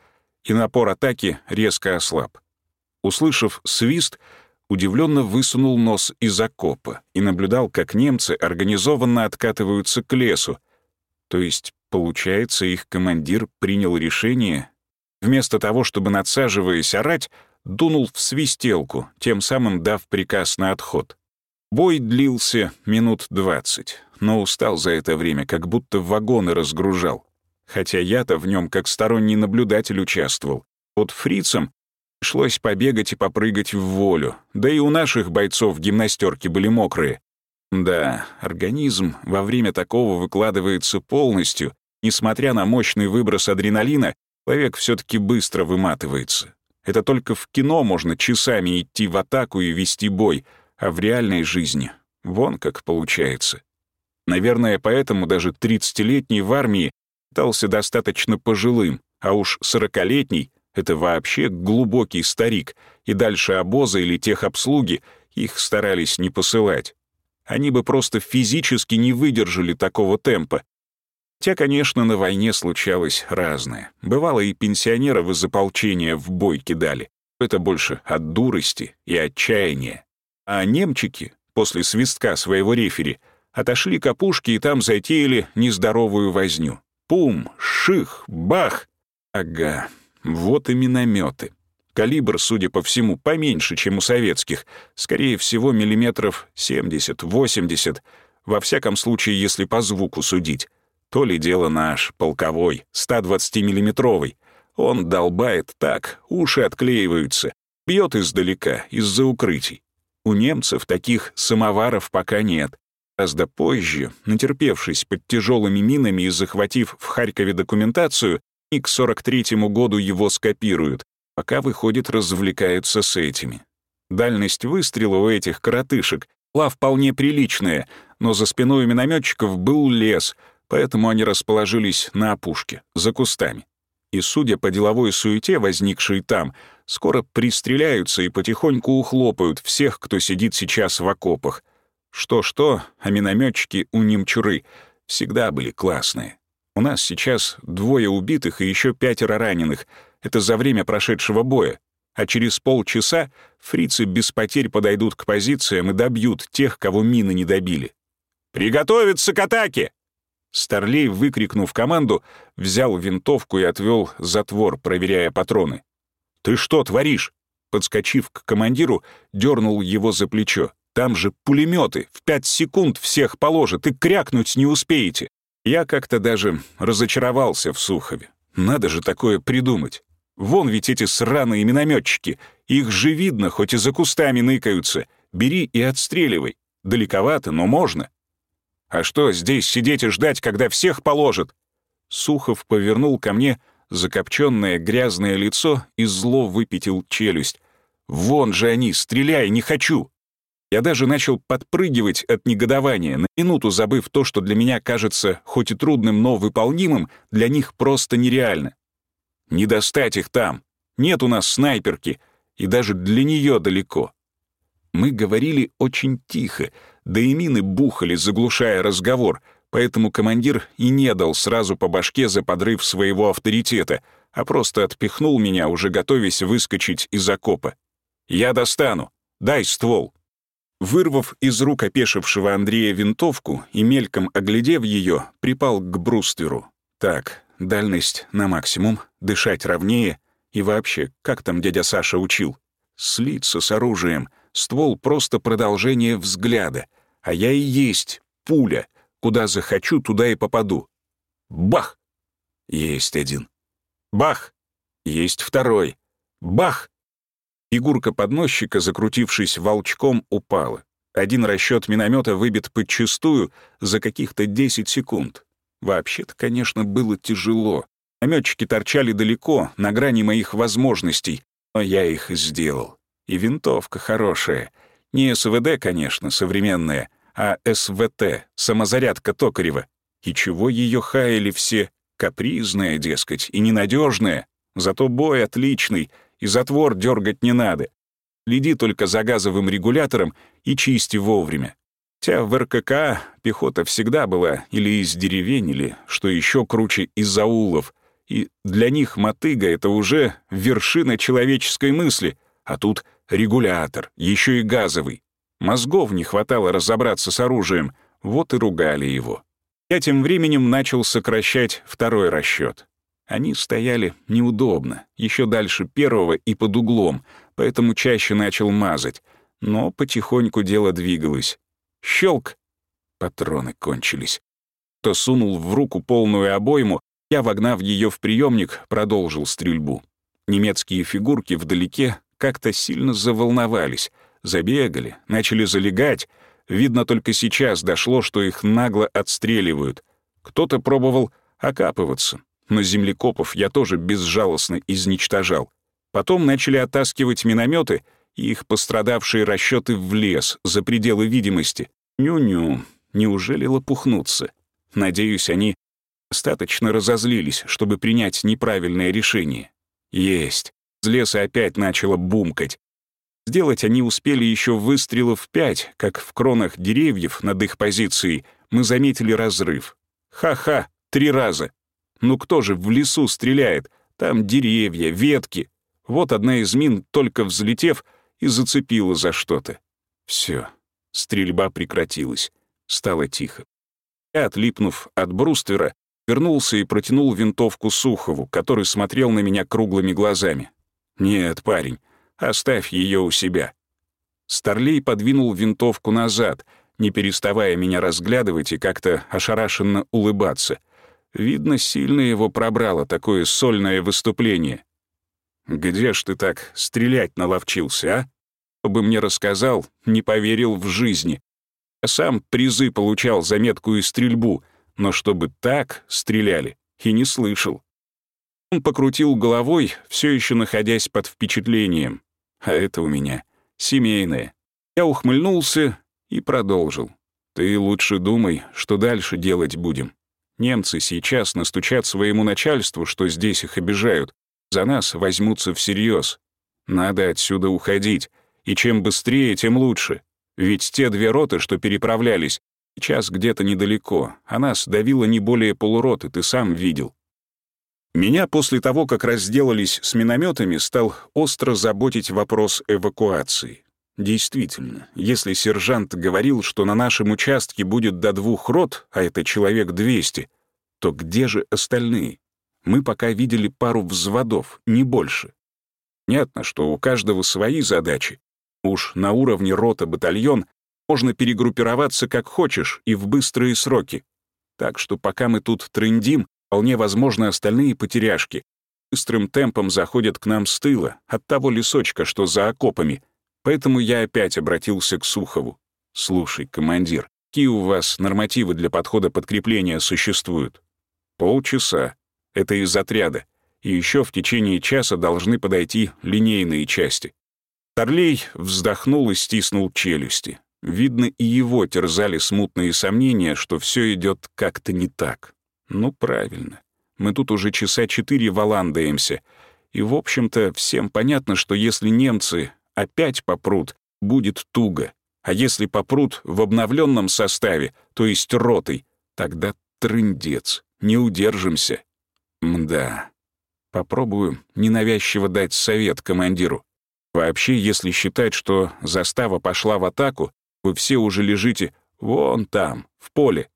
и напор атаки резко ослаб. Услышав свист, удивленно высунул нос из окопа и наблюдал, как немцы организованно откатываются к лесу. То есть, получается, их командир принял решение, вместо того, чтобы, надсаживаясь орать, дунул в свистелку, тем самым дав приказ на отход. Бой длился минут двадцать, но устал за это время, как будто вагоны разгружал. Хотя я-то в нем как сторонний наблюдатель участвовал. Вот фрицам Пришлось побегать и попрыгать в волю. Да и у наших бойцов гимнастерки были мокрые. Да, организм во время такого выкладывается полностью. Несмотря на мощный выброс адреналина, человек все таки быстро выматывается. Это только в кино можно часами идти в атаку и вести бой, а в реальной жизни вон как получается. Наверное, поэтому даже 30-летний в армии стался достаточно пожилым, а уж 40-летний это вообще глубокий старик, и дальше обоза или техобслуги их старались не посылать. Они бы просто физически не выдержали такого темпа. Хотя, конечно, на войне случалось разное. Бывало, и пенсионеров из ополчения в бой кидали. Это больше от дурости и отчаяния. А немчики, после свистка своего рефери, отошли к опушке и там затеяли нездоровую возню. Пум, ших, бах. Ага, вот и минометы. Калибр, судя по всему, поменьше, чем у советских. Скорее всего, миллиметров 70-80. Во всяком случае, если по звуку судить. То ли дело наш, полковой, 120-миллиметровый. Он долбает так, уши отклеиваются. Бьет издалека, из-за укрытий. У немцев таких самоваров пока нет. Гораздо позже, натерпевшись под тяжелыми минами и захватив в Харькове документацию, и к 43-му году его скопируют, пока, выходит, развлекаются с этими. Дальность выстрела у этих коротышек была вполне приличная, но за спиной у минометчиков был лес, поэтому они расположились на опушке, за кустами. И, судя по деловой суете, возникшей там, скоро пристреляются и потихоньку ухлопают всех, кто сидит сейчас в окопах. Что-что, а минометчики у немчуры всегда были классные. У нас сейчас двое убитых и еще пятеро раненых. Это за время прошедшего боя. А через полчаса фрицы без потерь подойдут к позициям и добьют тех, кого мины не добили. «Приготовиться к атаке!» Старлей, выкрикнув команду, взял винтовку и отвел затвор, проверяя патроны. «Ты что творишь?» Подскочив к командиру, дернул его за плечо. «Там же пулеметы, в пять секунд всех положат, и крякнуть не успеете!» Я как-то даже разочаровался в Сухове. Надо же такое придумать. Вон ведь эти сраные минометчики. Их же видно, хоть и за кустами ныкаются. Бери и отстреливай. Далековато, но можно. А что, здесь сидеть и ждать, когда всех положат? Сухов повернул ко мне закопченное грязное лицо и зло выпятил челюсть. «Вон же они, стреляй, не хочу!» Я даже начал подпрыгивать от негодования, на минуту забыв то, что для меня кажется хоть и трудным, но выполнимым, для них просто нереально. Не достать их там. Нет у нас снайперки, и даже для нее далеко. Мы говорили очень тихо, да и мины бухали, заглушая разговор, поэтому командир и не дал сразу по башке за подрыв своего авторитета, а просто отпихнул меня, уже готовясь выскочить из окопа. «Я достану. Дай ствол». Вырвав из рук опешившего Андрея винтовку и мельком оглядев ее, припал к брустверу. Так, дальность на максимум, дышать ровнее и вообще, как там дядя Саша учил? Слиться с оружием, ствол — просто продолжение взгляда, а я и есть пуля. Куда захочу, туда и попаду. Бах! Есть один. Бах! Есть второй. Бах! Фигурка подносчика, закрутившись волчком, упала. Один расчет миномета выбит подчистую за каких-то 10 секунд. Вообще-то, конечно, было тяжело. Наметчики торчали далеко, на грани моих возможностей, но я их сделал. И винтовка хорошая. Не СВД, конечно, современная, а СВТ, самозарядка Токарева. И чего ее хаяли все? Капризная, дескать, и ненадежная. Зато бой отличный — и затвор дергать не надо. Следи только за газовым регулятором и чисти вовремя. Хотя в РКК пехота всегда была или из деревень, или, что еще круче, из аулов. И для них мотыга — это уже вершина человеческой мысли, а тут регулятор, еще и газовый. Мозгов не хватало разобраться с оружием, вот и ругали его. Я тем временем начал сокращать второй расчет. Они стояли неудобно, еще дальше первого и под углом, поэтому чаще начал мазать. Но потихоньку дело двигалось. Щелк! Патроны кончились. То сунул в руку полную обойму, я, вогнав ее в приемник, продолжил стрельбу. Немецкие фигурки вдалеке как-то сильно заволновались, забегали, начали залегать. Видно, только сейчас дошло, что их нагло отстреливают. Кто-то пробовал окапываться, но землекопов я тоже безжалостно изничтожал. Потом начали оттаскивать минометы и их пострадавшие расчеты в лес, за пределы видимости. Ню-ню, неужели лопухнутся? Надеюсь, они достаточно разозлились, чтобы принять неправильное решение. Есть. С леса опять начало бумкать. Сделать они успели еще выстрелов пять, как в кронах деревьев над их позицией мы заметили разрыв. Ха-ха, три раза. Ну кто же в лесу стреляет? Там деревья, ветки. Вот одна из мин, только взлетев, и зацепила за что-то. Все, стрельба прекратилась. Стало тихо. Я, отлипнув от бруствера, вернулся и протянул винтовку Сухову, который смотрел на меня круглыми глазами. «Нет, парень, оставь ее у себя». Старлей подвинул винтовку назад, не переставая меня разглядывать и как-то ошарашенно улыбаться. Видно, сильно его пробрало такое сольное выступление. «Где ж ты так стрелять наловчился, а? Бы мне рассказал, не поверил в жизни. Я сам призы получал за меткую стрельбу, но чтобы так стреляли, и не слышал». Он покрутил головой, все еще находясь под впечатлением. А это у меня семейное. Я ухмыльнулся и продолжил. «Ты лучше думай, что дальше делать будем. Немцы сейчас настучат своему начальству, что здесь их обижают. За нас возьмутся всерьез. Надо отсюда уходить. И чем быстрее, тем лучше. Ведь те две роты, что переправлялись, сейчас где-то недалеко, а нас давило не более полуроты, ты сам видел. Меня после того, как разделались с минометами, стал остро заботить вопрос эвакуации. Действительно, если сержант говорил, что на нашем участке будет до двух рот, а это человек 200, то где же остальные? Мы пока видели пару взводов, не больше. Понятно, что у каждого свои задачи. Уж на уровне рота-батальон можно перегруппироваться как хочешь и в быстрые сроки. Так что пока мы тут трындим, Вполне возможно, остальные потеряшки быстрым темпом заходят к нам с тыла, от того лесочка, что за окопами. Поэтому я опять обратился к Сухову. «Слушай, командир, какие у вас нормативы для подхода подкрепления существуют?» «Полчаса. Это из отряда. И еще в течение часа должны подойти линейные части». Торлей вздохнул и стиснул челюсти. Видно, и его терзали смутные сомнения, что все идет как-то не так. Ну, правильно. Мы тут уже часа четыре валандаемся. И, в общем-то, всем понятно, что если немцы опять попрут, будет туго. А если попрут в обновленном составе, то есть ротой, тогда трындец, не удержимся. Мда. Попробую ненавязчиво дать совет командиру. Вообще, если считать, что застава пошла в атаку, вы все уже лежите вон там, в поле,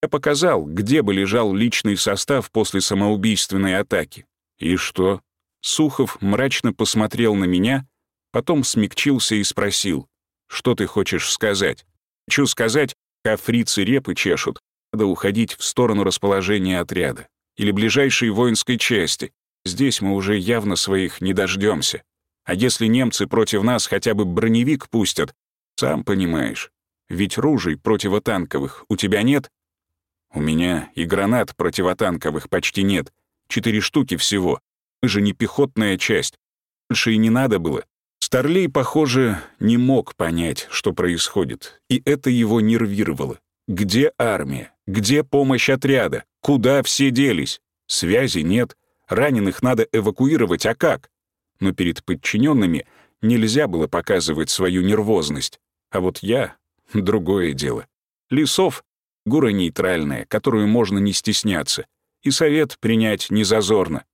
я показал, где бы лежал личный состав после самоубийственной атаки. И что? Сухов мрачно посмотрел на меня, потом смягчился и спросил, «Что ты хочешь сказать?» «Хочу сказать, кафрицы репы чешут. Надо уходить в сторону расположения отряда. Или ближайшей воинской части. Здесь мы уже явно своих не дождемся. А если немцы против нас хотя бы броневик пустят, сам понимаешь. Ведь ружей противотанковых у тебя нет, у меня и гранат противотанковых почти нет. Четыре штуки всего. Мы же не пехотная часть. Больше и не надо было. Старлей, похоже, не мог понять, что происходит, и это его нервировало. Где армия? Где помощь отряда? Куда все делись? Связи нет. Раненых надо эвакуировать, а как? Но перед подчиненными нельзя было показывать свою нервозность. А вот я — другое дело. Лисов Гура нейтральная, которую можно не стесняться. И совет принять не зазорно.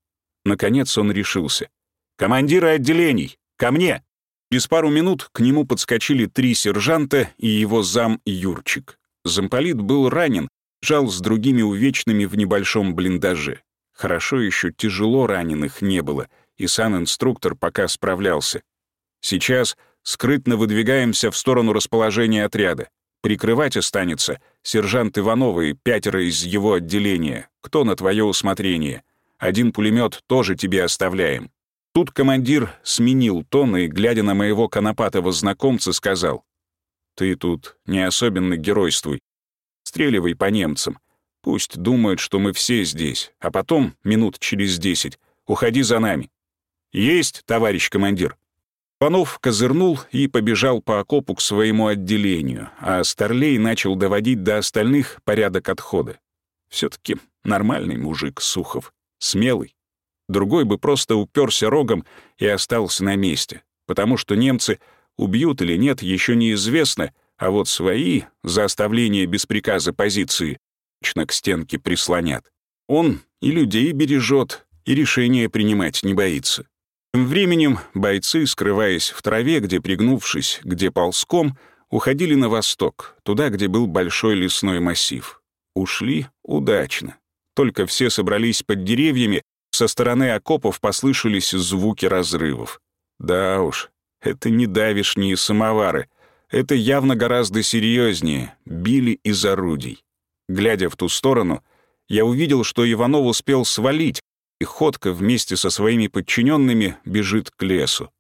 Наконец он решился. «Командиры отделений! Ко мне!» Без пару минут к нему подскочили три сержанта и его зам Юрчик. Замполит был ранен, жал с другими увечными в небольшом блиндаже. Хорошо еще тяжело раненых не было, и сан-инструктор пока справлялся. Сейчас скрытно выдвигаемся в сторону расположения отряда. Прикрывать останется сержант Иванова и пятеро из его отделения. Кто на твое усмотрение? Один пулемет тоже тебе оставляем». Тут командир сменил тон и, глядя на моего конопатого знакомца, сказал, «Ты тут не особенно геройствуй. Стреливай по немцам. Пусть думают, что мы все здесь, а потом, минут через десять, уходи за нами». «Есть, товарищ командир». Панов козырнул и побежал по окопу к своему отделению, а Старлей начал доводить до остальных порядок отхода. все таки нормальный мужик Сухов, смелый. Другой бы просто уперся рогом и остался на месте, потому что немцы убьют или нет, еще неизвестно, а вот свои за оставление без приказа позиции точно к стенке прислонят. Он и людей бережет, и решения принимать не боится. Тем временем бойцы, скрываясь в траве, где пригнувшись, где ползком, уходили на восток, туда, где был большой лесной массив. Ушли удачно. Только все собрались под деревьями, со стороны окопов послышались звуки разрывов. Да уж, это не давишние самовары. Это явно гораздо серьезнее. Били из орудий. Глядя в ту сторону, я увидел, что Иванов успел свалить, и ходка вместе со своими подчиненными бежит к лесу.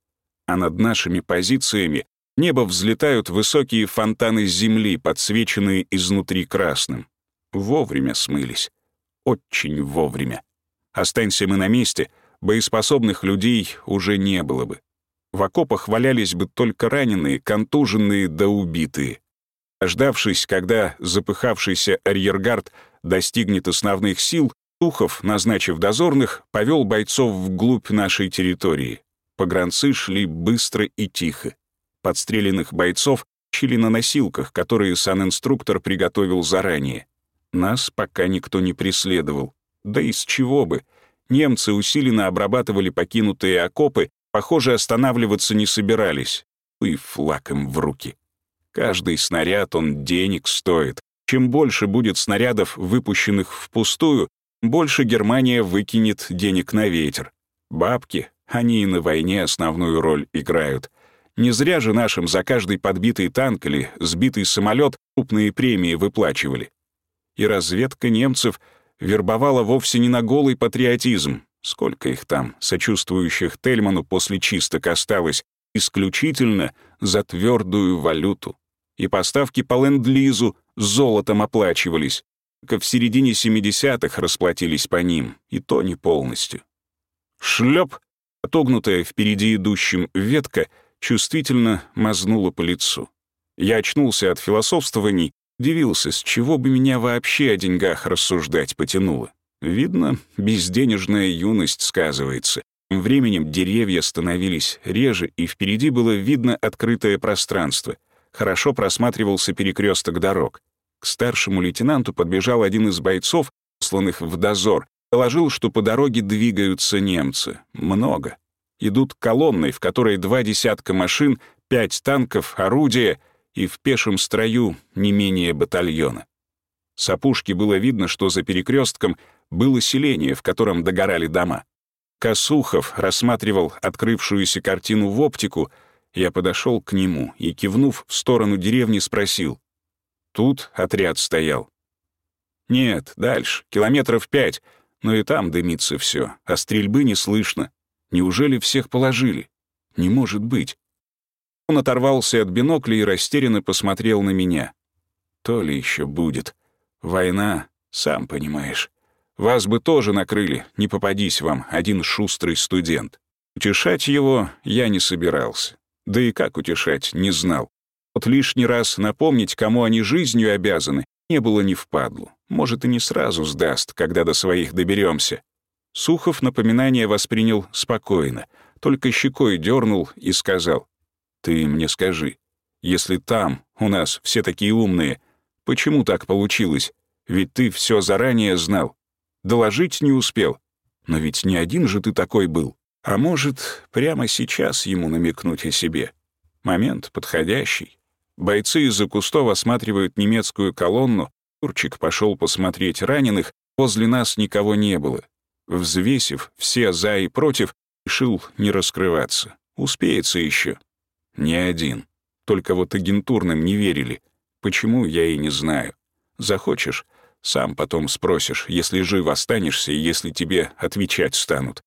А над нашими позициями небо взлетают высокие фонтаны земли, подсвеченные изнутри красным. Вовремя смылись. Очень вовремя. Останься мы на месте, боеспособных людей уже не было бы. В окопах валялись бы только раненые, контуженные да убитые. Ждавшись, когда запыхавшийся арьергард достигнет основных сил, Тухов, назначив дозорных, повел бойцов вглубь нашей территории. Погранцы шли быстро и тихо. Подстреленных бойцов чили на носилках, которые санинструктор приготовил заранее. Нас пока никто не преследовал. Да из чего бы? Немцы усиленно обрабатывали покинутые окопы, похоже, останавливаться не собирались. И флаг им в руки. Каждый снаряд, он денег стоит. Чем больше будет снарядов, выпущенных впустую, больше Германия выкинет денег на ветер. Бабки, они и на войне основную роль играют. Не зря же нашим за каждый подбитый танк или сбитый самолет крупные премии выплачивали. И разведка немцев вербовала вовсе не на голый патриотизм. Сколько их там, сочувствующих Тельману после чисток осталось, исключительно за твердую валюту. И поставки по ленд-лизу золотом оплачивались. Только в середине 70-х расплатились по ним, и то не полностью. Шлеп, отогнутая впереди идущим ветка, чувствительно мазнула по лицу. Я очнулся от философствований, удивился, с чего бы меня вообще о деньгах рассуждать потянуло. Видно, безденежная юность сказывается. Временем деревья становились реже, и впереди было видно открытое пространство. Хорошо просматривался перекресток дорог. К старшему лейтенанту подбежал один из бойцов, посланных в дозор, доложил, что по дороге двигаются немцы. Много. Идут колонной, в которой два десятка машин, пять танков, орудия и в пешем строю не менее батальона. С опушки было видно, что за перекрестком было селение, в котором догорали дома. Косухов рассматривал открывшуюся картину в оптику, я подошел к нему и, кивнув в сторону деревни, спросил. Тут отряд стоял. Нет, дальше, километров пять, но и там дымится все, а стрельбы не слышно. Неужели всех положили? Не может быть. Он оторвался от бинокля и растерянно посмотрел на меня. То ли еще будет. Война, сам понимаешь. Вас бы тоже накрыли, не попадись вам, один шустрый студент. Утешать его я не собирался. Да и как утешать, не знал. Вот лишний раз напомнить, кому они жизнью обязаны, не было ни впадлу. Может, и не сразу сдаст, когда до своих доберемся. Сухов напоминание воспринял спокойно, только щекой дернул и сказал, «Ты мне скажи, если там у нас все такие умные, почему так получилось? Ведь ты все заранее знал. Доложить не успел. Но ведь не один же ты такой был. А может, прямо сейчас ему намекнуть о себе? Момент подходящий. Бойцы из-за кустов осматривают немецкую колонну, Турчик пошел посмотреть раненых, возле нас никого не было. Взвесив все «за» и «против», решил не раскрываться. Успеется еще. Не один. Только вот агентурным не верили. Почему, я и не знаю. Захочешь, сам потом спросишь, если жив останешься и если тебе отвечать станут.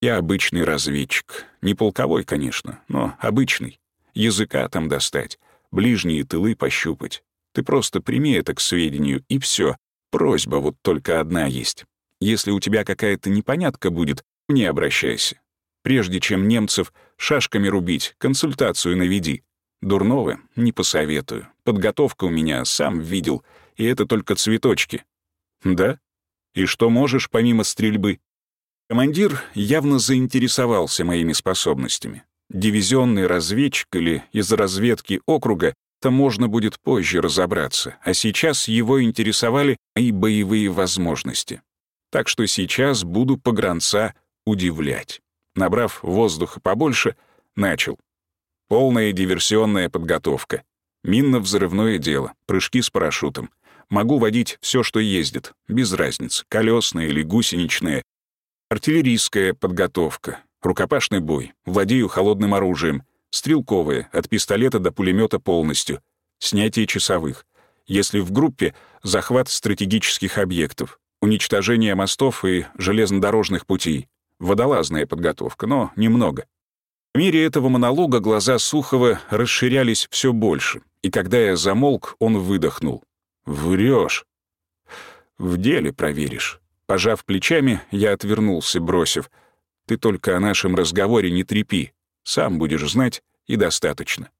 Я обычный разведчик. Не полковой, конечно, но обычный. Языка там достать ближние тылы пощупать. Ты просто прими это к сведению, и все. Просьба вот только одна есть. Если у тебя какая-то непонятка будет, мне обращайся. Прежде чем немцев шашками рубить, консультацию наведи. Дурного не посоветую. Подготовка у меня сам видел, и это только цветочки. Да? И что можешь помимо стрельбы? Командир явно заинтересовался моими способностями дивизионный разведчик или из разведки округа, то можно будет позже разобраться, а сейчас его интересовали и боевые возможности. Так что сейчас буду погранца удивлять. Набрав воздуха побольше, начал. Полная диверсионная подготовка. Минно-взрывное дело, прыжки с парашютом. Могу водить все, что ездит, без разницы, колесное или гусеничное. Артиллерийская подготовка, Рукопашный бой, владею холодным оружием, стрелковые, от пистолета до пулемета полностью, снятие часовых. Если в группе, захват стратегических объектов, уничтожение мостов и железнодорожных путей, водолазная подготовка, но немного. В мире этого монолога глаза Сухова расширялись все больше, и когда я замолк, он выдохнул. «Врешь». «В деле проверишь». Пожав плечами, я отвернулся, бросив — ты только о нашем разговоре не трепи. Сам будешь знать, и достаточно».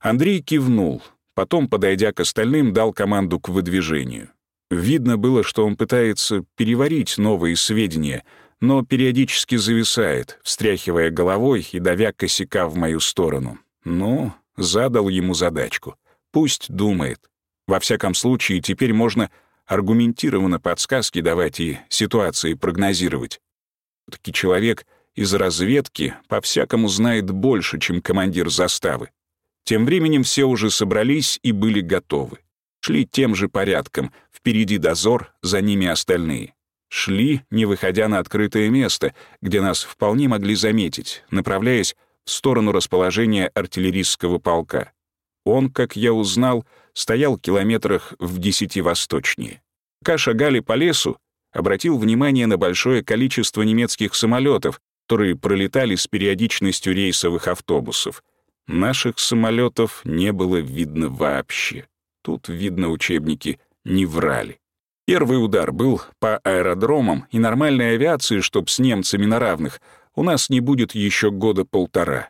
Андрей кивнул, потом, подойдя к остальным, дал команду к выдвижению. Видно было, что он пытается переварить новые сведения, но периодически зависает, встряхивая головой и давя косяка в мою сторону. Ну, задал ему задачку. Пусть думает. Во всяком случае, теперь можно аргументированно подсказки давать и ситуации прогнозировать. Таки человек из разведки по-всякому знает больше, чем командир заставы. Тем временем все уже собрались и были готовы. Шли тем же порядком, впереди дозор, за ними остальные. Шли, не выходя на открытое место, где нас вполне могли заметить, направляясь в сторону расположения артиллерийского полка. Он, как я узнал, стоял километрах в десяти восточнее. Пока шагали по лесу, обратил внимание на большое количество немецких самолетов, которые пролетали с периодичностью рейсовых автобусов. Наших самолетов не было видно вообще. Тут, видно, учебники не врали. Первый удар был по аэродромам и нормальной авиации, чтоб с немцами на равных, у нас не будет еще года полтора.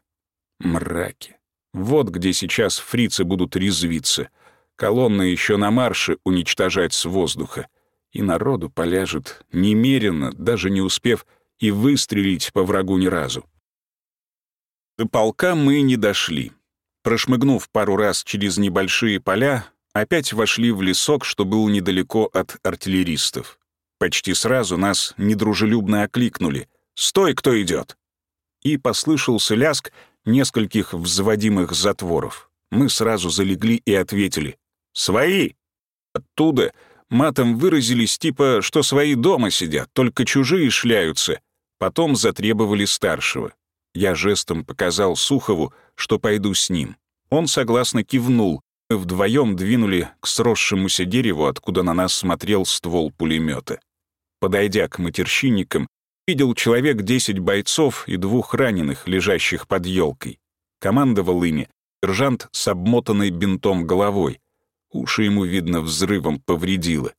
Мраки. Вот где сейчас фрицы будут резвиться. Колонны еще на марше уничтожать с воздуха. И народу поляжет немерено, даже не успев и выстрелить по врагу ни разу. До полка мы не дошли. Прошмыгнув пару раз через небольшие поля, опять вошли в лесок, что был недалеко от артиллеристов. Почти сразу нас недружелюбно окликнули. «Стой, кто идет!» И послышался ляск нескольких взводимых затворов. Мы сразу залегли и ответили. «Свои!» Оттуда матом выразились типа, что свои дома сидят, только чужие шляются, Потом затребовали старшего. Я жестом показал Сухову, что пойду с ним. Он согласно кивнул. Вдвоем двинули к сросшемуся дереву, откуда на нас смотрел ствол пулемета. Подойдя к матерщинникам, видел человек десять бойцов и двух раненых, лежащих под елкой. Командовал ими сержант с обмотанной бинтом головой. Уши ему, видно, взрывом повредило.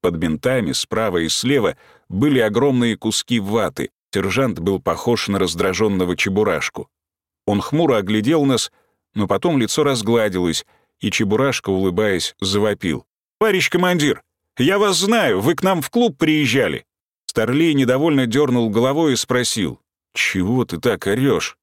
Под бинтами справа и слева были огромные куски ваты, Сержант был похож на раздраженного чебурашку. Он хмуро оглядел нас, но потом лицо разгладилось, и чебурашка, улыбаясь, завопил. «Товарищ командир, я вас знаю, вы к нам в клуб приезжали». Старлей недовольно дернул головой и спросил. «Чего ты так орешь?»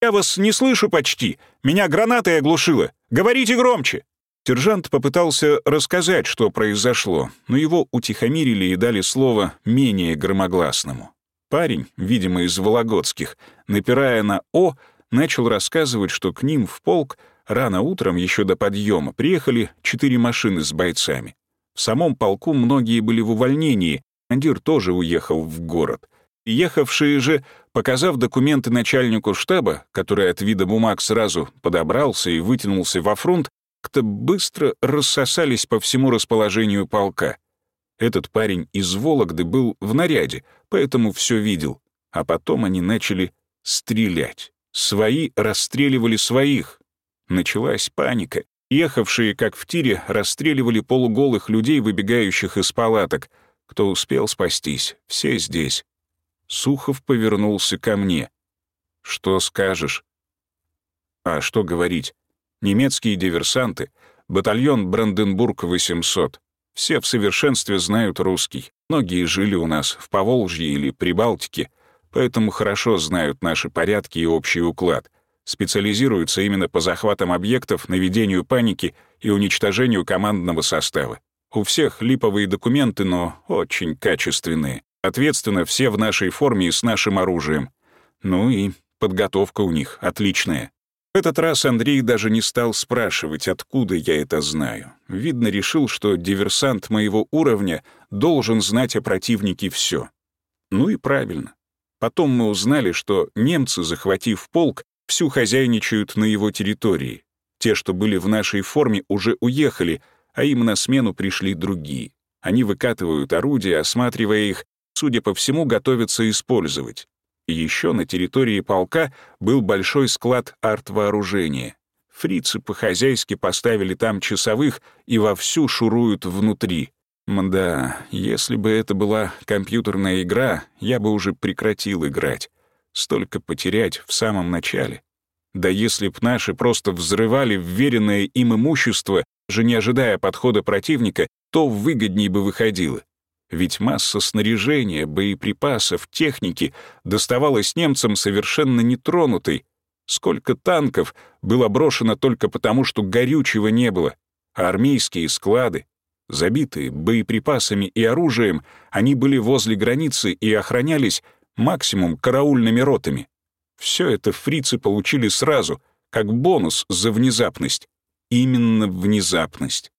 «Я вас не слышу почти. Меня гранатой оглушило. Говорите громче!» Сержант попытался рассказать, что произошло, но его утихомирили и дали слово менее громогласному. Парень, видимо, из Вологодских, напирая на «О», начал рассказывать, что к ним в полк рано утром, еще до подъема, приехали четыре машины с бойцами. В самом полку многие были в увольнении, командир тоже уехал в город. Ехавшие же, показав документы начальнику штаба, который от вида бумаг сразу подобрался и вытянулся во фронт, как-то быстро рассосались по всему расположению полка. Этот парень из Вологды был в наряде, поэтому все видел. А потом они начали стрелять. Свои расстреливали своих. Началась паника. Ехавшие, как в тире, расстреливали полуголых людей, выбегающих из палаток. Кто успел спастись, все здесь. Сухов повернулся ко мне. «Что скажешь?» «А что говорить? Немецкие диверсанты, батальон Бранденбург-800. Все в совершенстве знают русский. Многие жили у нас в Поволжье или Прибалтике, поэтому хорошо знают наши порядки и общий уклад. Специализируются именно по захватам объектов, наведению паники и уничтожению командного состава. У всех липовые документы, но очень качественные. Ответственно, все в нашей форме и с нашим оружием. Ну и подготовка у них отличная. В этот раз Андрей даже не стал спрашивать, откуда я это знаю. Видно, решил, что диверсант моего уровня должен знать о противнике все. Ну и правильно. Потом мы узнали, что немцы, захватив полк, всю хозяйничают на его территории. Те, что были в нашей форме, уже уехали, а им на смену пришли другие. Они выкатывают орудия, осматривая их, судя по всему, готовятся использовать. Еще на территории полка был большой склад артвооружения. Фрицы по-хозяйски поставили там часовых и вовсю шуруют внутри. Мда, если бы это была компьютерная игра, я бы уже прекратил играть. Столько потерять в самом начале. Да если б наши просто взрывали вверенное им имущество, же не ожидая подхода противника, то выгоднее бы выходило. Ведь масса снаряжения, боеприпасов, техники доставалась немцам совершенно нетронутой. Сколько танков было брошено только потому, что горючего не было, а армейские склады, забитые боеприпасами и оружием, они были возле границы и охранялись максимум караульными ротами. Все это фрицы получили сразу, как бонус за внезапность. Именно внезапность.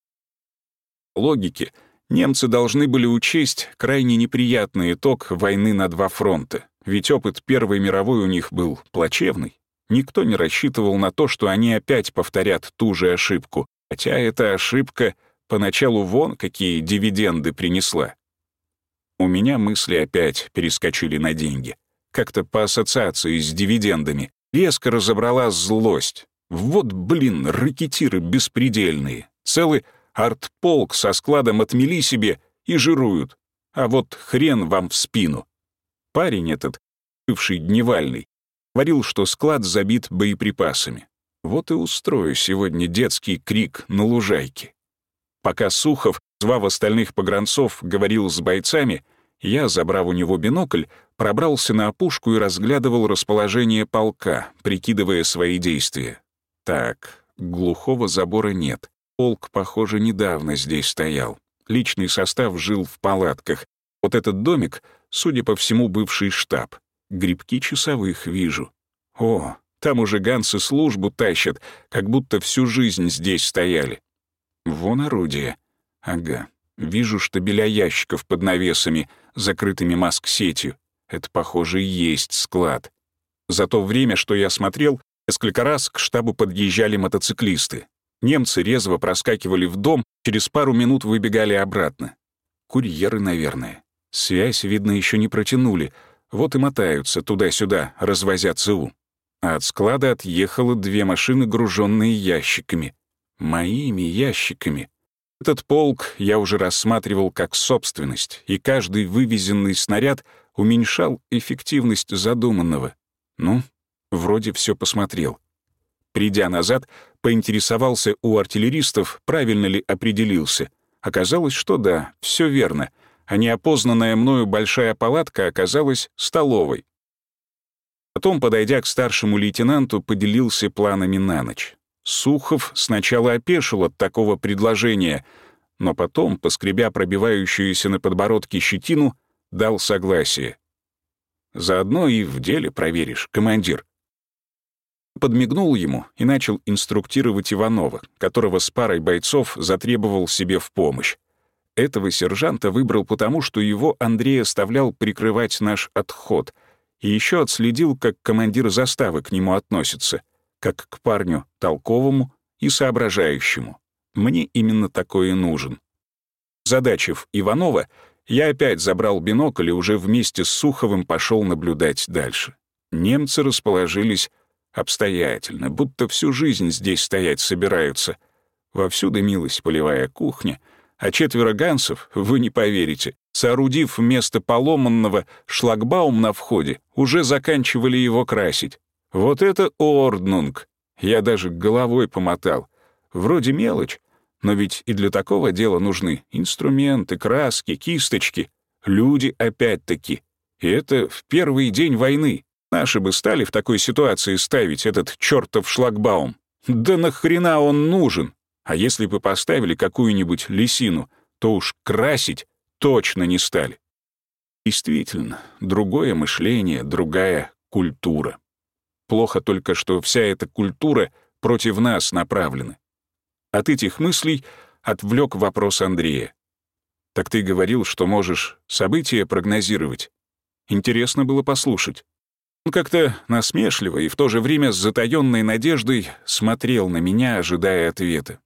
Логики — Немцы должны были учесть крайне неприятный итог войны на два фронта, ведь опыт Первой мировой у них был плачевный. Никто не рассчитывал на то, что они опять повторят ту же ошибку, хотя эта ошибка поначалу вон какие дивиденды принесла. У меня мысли опять перескочили на деньги. Как-то по ассоциации с дивидендами. Резко разобрала злость. Вот, блин, ракетиры беспредельные. Целый артполк со складом отмели себе и жируют. А вот хрен вам в спину. Парень этот, бывший дневальный, говорил, что склад забит боеприпасами. Вот и устрою сегодня детский крик на лужайке. Пока Сухов, звав остальных погранцов, говорил с бойцами, я, забрав у него бинокль, пробрался на опушку и разглядывал расположение полка, прикидывая свои действия. Так, глухого забора нет. Полк, похоже, недавно здесь стоял. Личный состав жил в палатках. Вот этот домик, судя по всему, бывший штаб. Грибки часовых вижу. О, там уже ганцы службу тащат, как будто всю жизнь здесь стояли. Вон орудие. Ага, вижу штабеля ящиков под навесами, закрытыми маск-сетью. Это, похоже, и есть склад. За то время, что я смотрел, несколько раз к штабу подъезжали мотоциклисты. Немцы резво проскакивали в дом, через пару минут выбегали обратно. Курьеры, наверное. Связь, видно, еще не протянули. Вот и мотаются туда-сюда, развозя ЦУ. А от склада отъехало две машины, груженные ящиками. Моими ящиками. Этот полк я уже рассматривал как собственность, и каждый вывезенный снаряд уменьшал эффективность задуманного. Ну, вроде все посмотрел. Придя назад, поинтересовался у артиллеристов, правильно ли определился. Оказалось, что да, все верно, а неопознанная мною большая палатка оказалась столовой. Потом, подойдя к старшему лейтенанту, поделился планами на ночь. Сухов сначала опешил от такого предложения, но потом, поскребя пробивающуюся на подбородке щетину, дал согласие. «Заодно и в деле проверишь, командир». Подмигнул ему и начал инструктировать Иванова, которого с парой бойцов затребовал себе в помощь. Этого сержанта выбрал потому, что его Андрей оставлял прикрывать наш отход, и еще отследил, как командир заставы к нему относится — как к парню толковому и соображающему. Мне именно такое и нужен. Задачив Иванова, я опять забрал бинокль и уже вместе с Суховым пошел наблюдать дальше. Немцы расположились обстоятельно, будто всю жизнь здесь стоять собираются. Вовсю дымилась полевая кухня, а четверо гансов, вы не поверите, соорудив вместо поломанного шлагбаум на входе, уже заканчивали его красить. Вот это орднунг! Я даже головой помотал. Вроде мелочь, но ведь и для такого дела нужны инструменты, краски, кисточки. Люди опять-таки. И это в первый день войны. Наши бы стали в такой ситуации ставить этот чертов шлагбаум. Да нахрена он нужен? А если бы поставили какую-нибудь лисину, то уж красить точно не стали. Действительно, другое мышление, другая культура. Плохо только, что вся эта культура против нас направлена. От этих мыслей отвлек вопрос Андрея. «Так ты говорил, что можешь события прогнозировать. Интересно было послушать». Он как-то насмешливо и в то же время с затаённой надеждой смотрел на меня, ожидая ответа.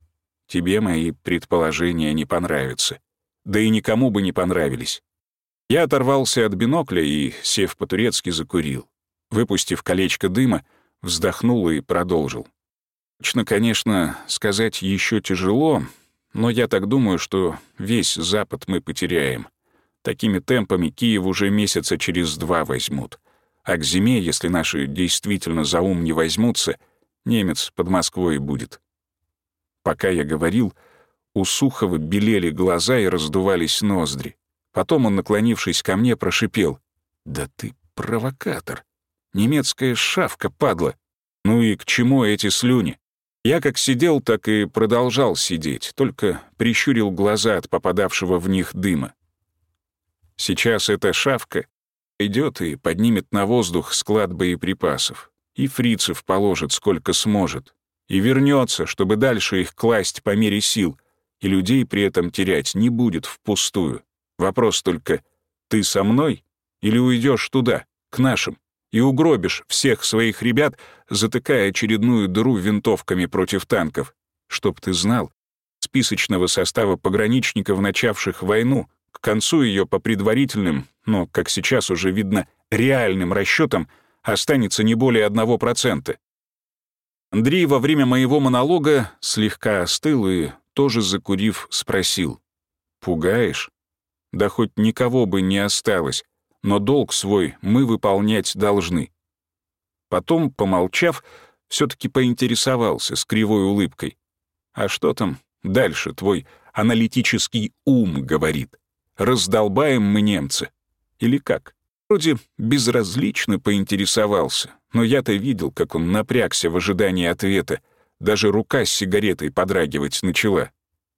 «Тебе мои предположения не понравятся. Да и никому бы не понравились». Я оторвался от бинокля и, сев по-турецки, закурил. Выпустив колечко дыма, вздохнул и продолжил. Точно, конечно, сказать еще тяжело, но я так думаю, что весь Запад мы потеряем. Такими темпами Киев уже месяца через два возьмут. А к зиме, если наши действительно за ум не возьмутся, немец под Москвой будет. Пока я говорил, у Сухова белели глаза и раздувались ноздри. Потом он, наклонившись ко мне, прошипел. «Да ты провокатор!» Немецкая шавка, падла. Ну и к чему эти слюни? Я как сидел, так и продолжал сидеть, только прищурил глаза от попадавшего в них дыма. Сейчас эта шавка идет и поднимет на воздух склад боеприпасов. И фрицев положит сколько сможет. И вернется, чтобы дальше их класть по мере сил, и людей при этом терять не будет впустую. Вопрос только, ты со мной или уйдешь туда, к нашим? И угробишь всех своих ребят, затыкая очередную дыру винтовками против танков. Чтоб ты знал, списочного состава пограничников, начавших войну, к концу ее по предварительным, но, как сейчас уже видно, реальным расчетам, останется не более одного процента. Андрей во время моего монолога слегка остыл и, тоже закурив, спросил. «Пугаешь? Да хоть никого бы не осталось, но долг свой мы выполнять должны». Потом, помолчав, все таки поинтересовался с кривой улыбкой. «А что там дальше твой аналитический ум говорит? Раздолбаем мы немцы? Или как?» Вроде безразлично поинтересовался, но я-то видел, как он напрягся в ожидании ответа. Даже рука с сигаретой подрагивать начала.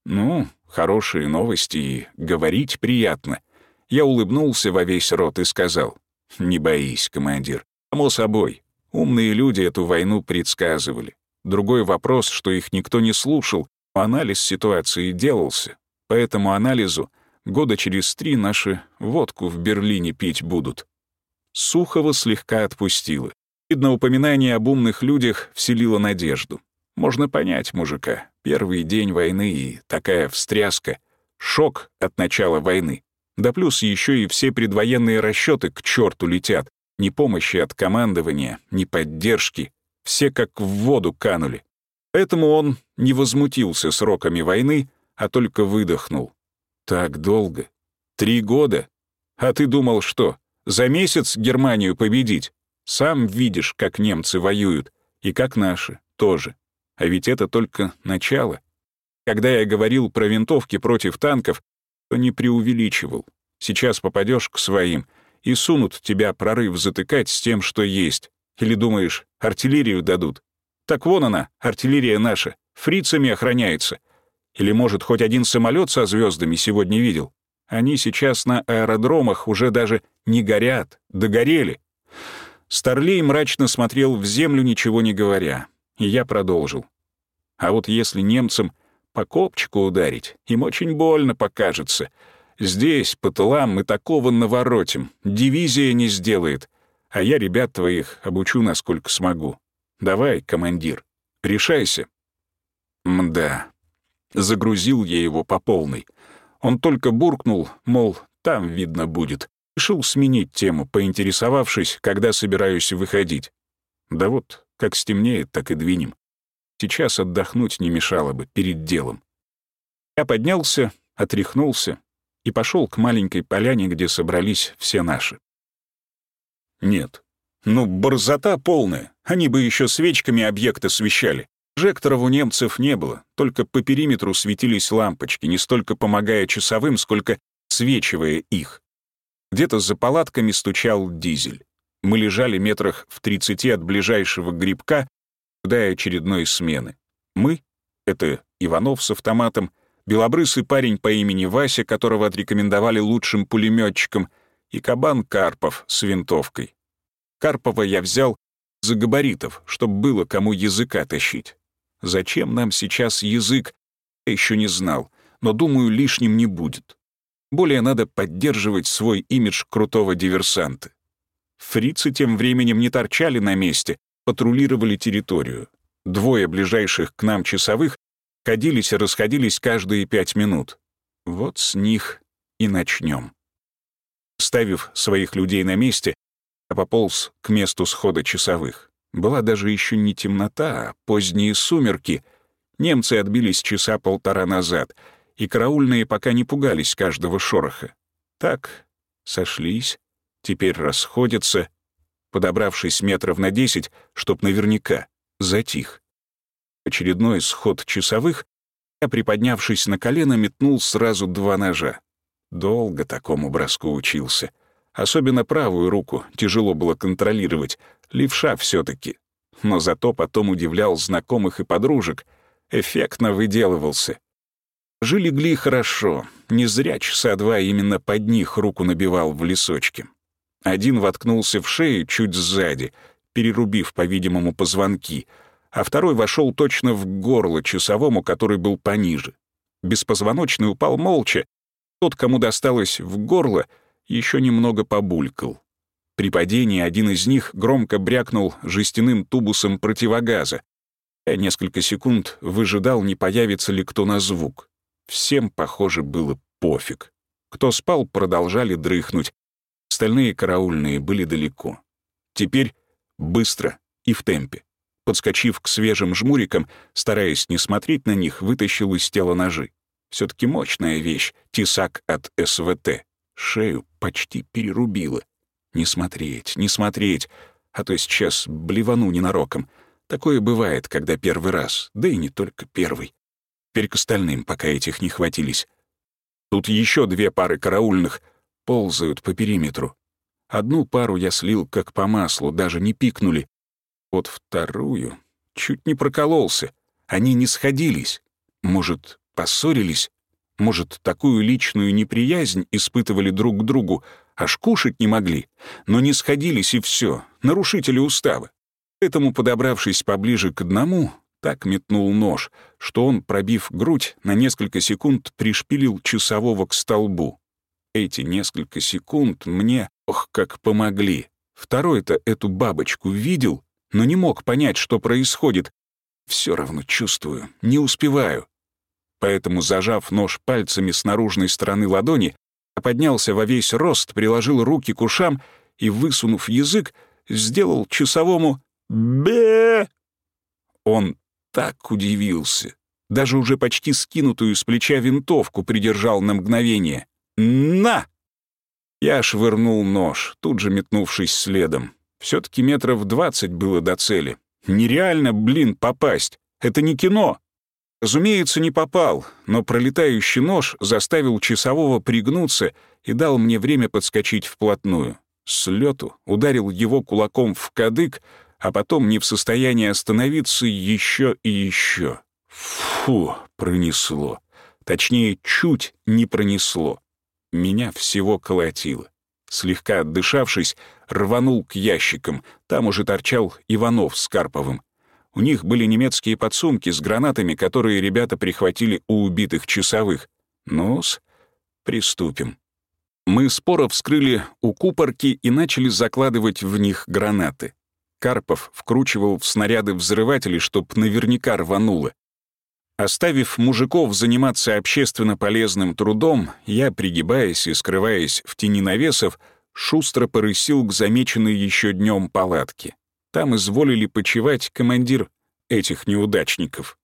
Ну, хорошие новости и говорить приятно. Я улыбнулся во весь рот и сказал, «Не боись, командир. Само собой, умные люди эту войну предсказывали. Другой вопрос, что их никто не слушал, анализ ситуации делался. По этому анализу Года через три наши водку в Берлине пить будут». Сухова слегка отпустила. Видно, упоминание об умных людях вселило надежду. Можно понять мужика. Первый день войны и такая встряска. Шок от начала войны. Да плюс еще и все предвоенные расчеты к черту летят. Ни помощи от командования, ни поддержки. Все как в воду канули. Поэтому он не возмутился сроками войны, а только выдохнул. Так долго? Три года? А ты думал, что, за месяц Германию победить? Сам видишь, как немцы воюют, и как наши тоже. А ведь это только начало. Когда я говорил про винтовки против танков, не преувеличивал. Сейчас попадешь к своим и сунут тебя прорыв затыкать с тем, что есть. Или думаешь, артиллерию дадут? Так вон она, артиллерия наша, фрицами охраняется. Или, может, хоть один самолет со звездами сегодня видел? Они сейчас на аэродромах уже даже не горят, догорели. Старлей мрачно смотрел в землю, ничего не говоря. И я продолжил. А вот если немцам по копчику ударить, им очень больно покажется. Здесь, по тылам, мы такого наворотим. Дивизия не сделает. А я ребят твоих обучу, насколько смогу. Давай, командир, решайся. Мда, Загрузил я его по полной. Он только буркнул, мол, там видно будет. Решил сменить тему, поинтересовавшись, когда собираюсь выходить. Да вот, как стемнеет, так и двинем. Сейчас отдохнуть не мешало бы перед делом. Я поднялся, отряхнулся и пошел к маленькой поляне, где собрались все наши. Нет, ну, борзота полная. Они бы еще свечками объект освещали. Жекторов у немцев не было, только по периметру светились лампочки, не столько помогая часовым, сколько свечивая их. Где-то за палатками стучал дизель. Мы лежали метрах в тридцати от ближайшего грибка, ожидая очередной смены. Мы — это Иванов с автоматом, белобрысый парень по имени Вася, которого отрекомендовали лучшим пулеметчиком, и кабан Карпов с винтовкой. Карпова я взял за габаритов, чтобы было кому языка тащить. Зачем нам сейчас язык, я еще не знал, но, думаю, лишним не будет. Более надо поддерживать свой имидж крутого диверсанта. Фрицы тем временем не торчали на месте, патрулировали территорию. Двое ближайших к нам часовых ходились и расходились каждые пять минут. Вот с них и начнем. Ставив своих людей на месте, я пополз к месту схода часовых. Была даже еще не темнота, а поздние сумерки. Немцы отбились часа полтора назад, и караульные пока не пугались каждого шороха. Так, сошлись, теперь расходятся. Подобравшись метров на десять, чтоб наверняка, затих. Очередной сход часовых, я, приподнявшись на колено, метнул сразу два ножа. Долго такому броску учился — Особенно правую руку тяжело было контролировать, левша все таки Но зато потом удивлял знакомых и подружек, эффектно выделывался. Жили-гли хорошо, не зря часа два именно под них руку набивал в лесочке. Один воткнулся в шею чуть сзади, перерубив, по-видимому, позвонки, а второй вошел точно в горло часовому, который был пониже. Беспозвоночный упал молча. Тот, кому досталось в горло — еще немного побулькал. При падении один из них громко брякнул жестяным тубусом противогаза. Я несколько секунд выжидал, не появится ли кто на звук. Всем, похоже, было пофиг. Кто спал, продолжали дрыхнуть. Остальные караульные были далеко. Теперь быстро и в темпе. Подскочив к свежим жмурикам, стараясь не смотреть на них, вытащил из тела ножи. все таки мощная вещь, тесак от СВТ. Шею почти перерубило. Не смотреть, не смотреть, а то сейчас блевану ненароком. Такое бывает, когда первый раз, да и не только первый. Теперь к остальным, пока этих не хватились. Тут еще две пары караульных ползают по периметру. Одну пару я слил как по маслу, даже не пикнули. Вот вторую чуть не прокололся. Они не сходились. Может, поссорились? Может, такую личную неприязнь испытывали друг к другу, аж кушать не могли, но не сходились и все, нарушители устава. Поэтому, подобравшись поближе к одному, так метнул нож, что он, пробив грудь, на несколько секунд пришпилил часового к столбу. Эти несколько секунд мне, ох, как помогли. Второй-то эту бабочку видел, но не мог понять, что происходит. Все равно чувствую, не успеваю. Поэтому, зажав нож пальцами с наружной стороны ладони, поднялся во весь рост, приложил руки к ушам и, высунув язык, сделал часовому «бе». Он так удивился. Даже уже почти скинутую с плеча винтовку придержал на мгновение. «На!» Я швырнул нож, тут же метнувшись следом. все таки метров двадцать было до цели. Нереально, блин, попасть. Это не кино. Разумеется, не попал, но пролетающий нож заставил часового пригнуться и дал мне время подскочить вплотную. С лету ударил его кулаком в кадык, а потом не в состоянии остановиться еще и еще. Фу, пронесло. Точнее, чуть не пронесло. Меня всего колотило. Слегка отдышавшись, рванул к ящикам. Там уже торчал Иванов с Карповым. У них были немецкие подсумки с гранатами, которые ребята прихватили у убитых часовых. Ну-с, приступим. Мы споро вскрыли у купорки и начали закладывать в них гранаты. Карпов вкручивал в снаряды взрыватели, чтоб наверняка рвануло. Оставив мужиков заниматься общественно полезным трудом, я, пригибаясь и скрываясь в тени навесов, шустро порысил к замеченной еще днем палатке. Там изволили почивать командир этих неудачников.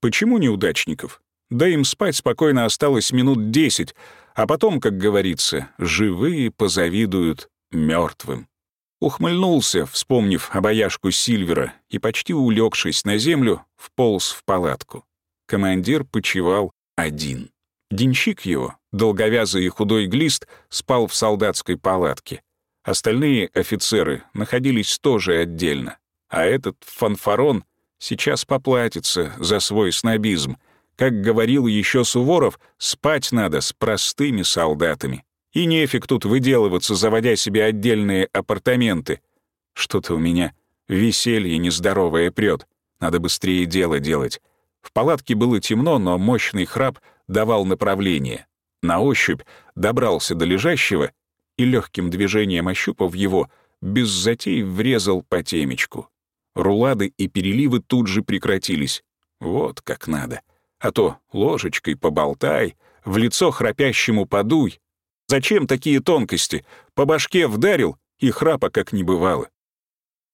Почему неудачников? Да им спать спокойно осталось минут десять, а потом, как говорится, живые позавидуют мертвым. Ухмыльнулся, вспомнив обаяшку Сильвера, и, почти улегшись на землю, вполз в палатку. Командир почевал один. Денщик его, долговязый и худой глист, спал в солдатской палатке. Остальные офицеры находились тоже отдельно. А этот фанфарон сейчас поплатится за свой снобизм. Как говорил еще Суворов, спать надо с простыми солдатами. И нефиг тут выделываться, заводя себе отдельные апартаменты. Что-то у меня веселье нездоровое прёт. Надо быстрее дело делать. В палатке было темно, но мощный храп давал направление. На ощупь добрался до лежащего и легким движением ощупав его, без затей врезал по темечку. Рулады и переливы тут же прекратились. Вот как надо. А то ложечкой поболтай, в лицо храпящему подуй. Зачем такие тонкости? По башке вдарил, и храпа как не бывало.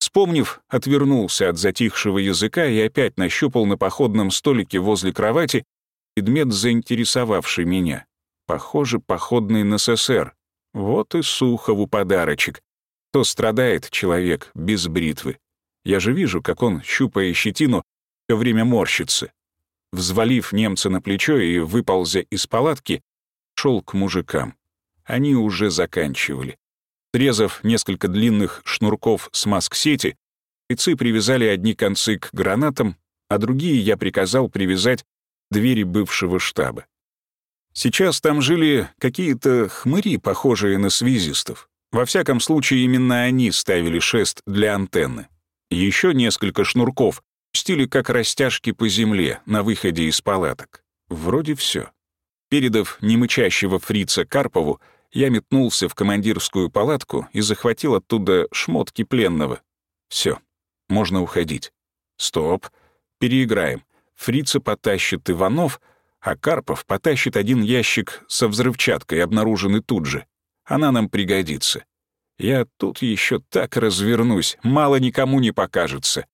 Вспомнив, отвернулся от затихшего языка и опять нащупал на походном столике возле кровати предмет, заинтересовавший меня. Похоже, походный НССР. Вот и Сухову подарочек. То страдает человек без бритвы. Я же вижу, как он, щупая щетину, все время морщится. Взвалив немца на плечо и выползя из палатки, шел к мужикам. Они уже заканчивали. Срезав несколько длинных шнурков с маск-сети, бойцы привязали одни концы к гранатам, а другие я приказал привязать двери бывшего штаба. Сейчас там жили какие-то хмыри, похожие на связистов. Во всяком случае, именно они ставили шест для антенны. Еще несколько шнурков пустили как растяжки по земле на выходе из палаток. Вроде все. Передав немычащего фрица Карпову, я метнулся в командирскую палатку и захватил оттуда шмотки пленного. Все, можно уходить. Стоп. переиграем. Фрица потащит Иванов, а Карпов потащит один ящик со взрывчаткой, обнаруженный тут же. Она нам пригодится. Я тут еще так развернусь, мало никому не покажется.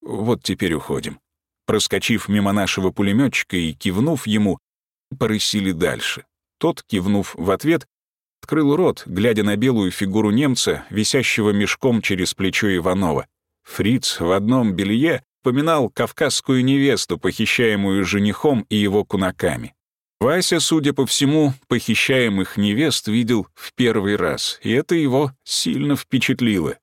Вот теперь уходим. Проскочив мимо нашего пулеметчика и кивнув ему, порысили дальше. Тот, кивнув в ответ, открыл рот, глядя на белую фигуру немца, висящего мешком через плечо Иванова. Фриц в одном белье поминал кавказскую невесту, похищаемую женихом и его кунаками. Вася, судя по всему, похищаемых невест видел в первый раз, и это его сильно впечатлило.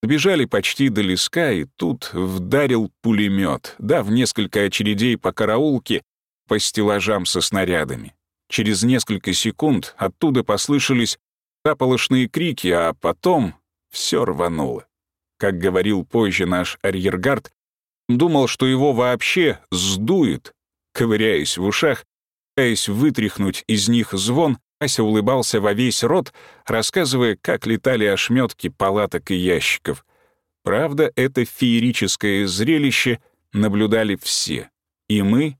Бежали почти до леска, и тут вдарил пулемет, дав несколько очередей по караулке, по стеллажам со снарядами. Через несколько секунд оттуда послышались заполошные крики, а потом все рвануло. Как говорил позже наш арьергард, думал, что его вообще сдует. Ковыряясь в ушах, пытаясь вытряхнуть из них звон, Ася улыбался во весь рот, рассказывая, как летали ошметки палаток и ящиков. Правда, это феерическое зрелище наблюдали все. И мы,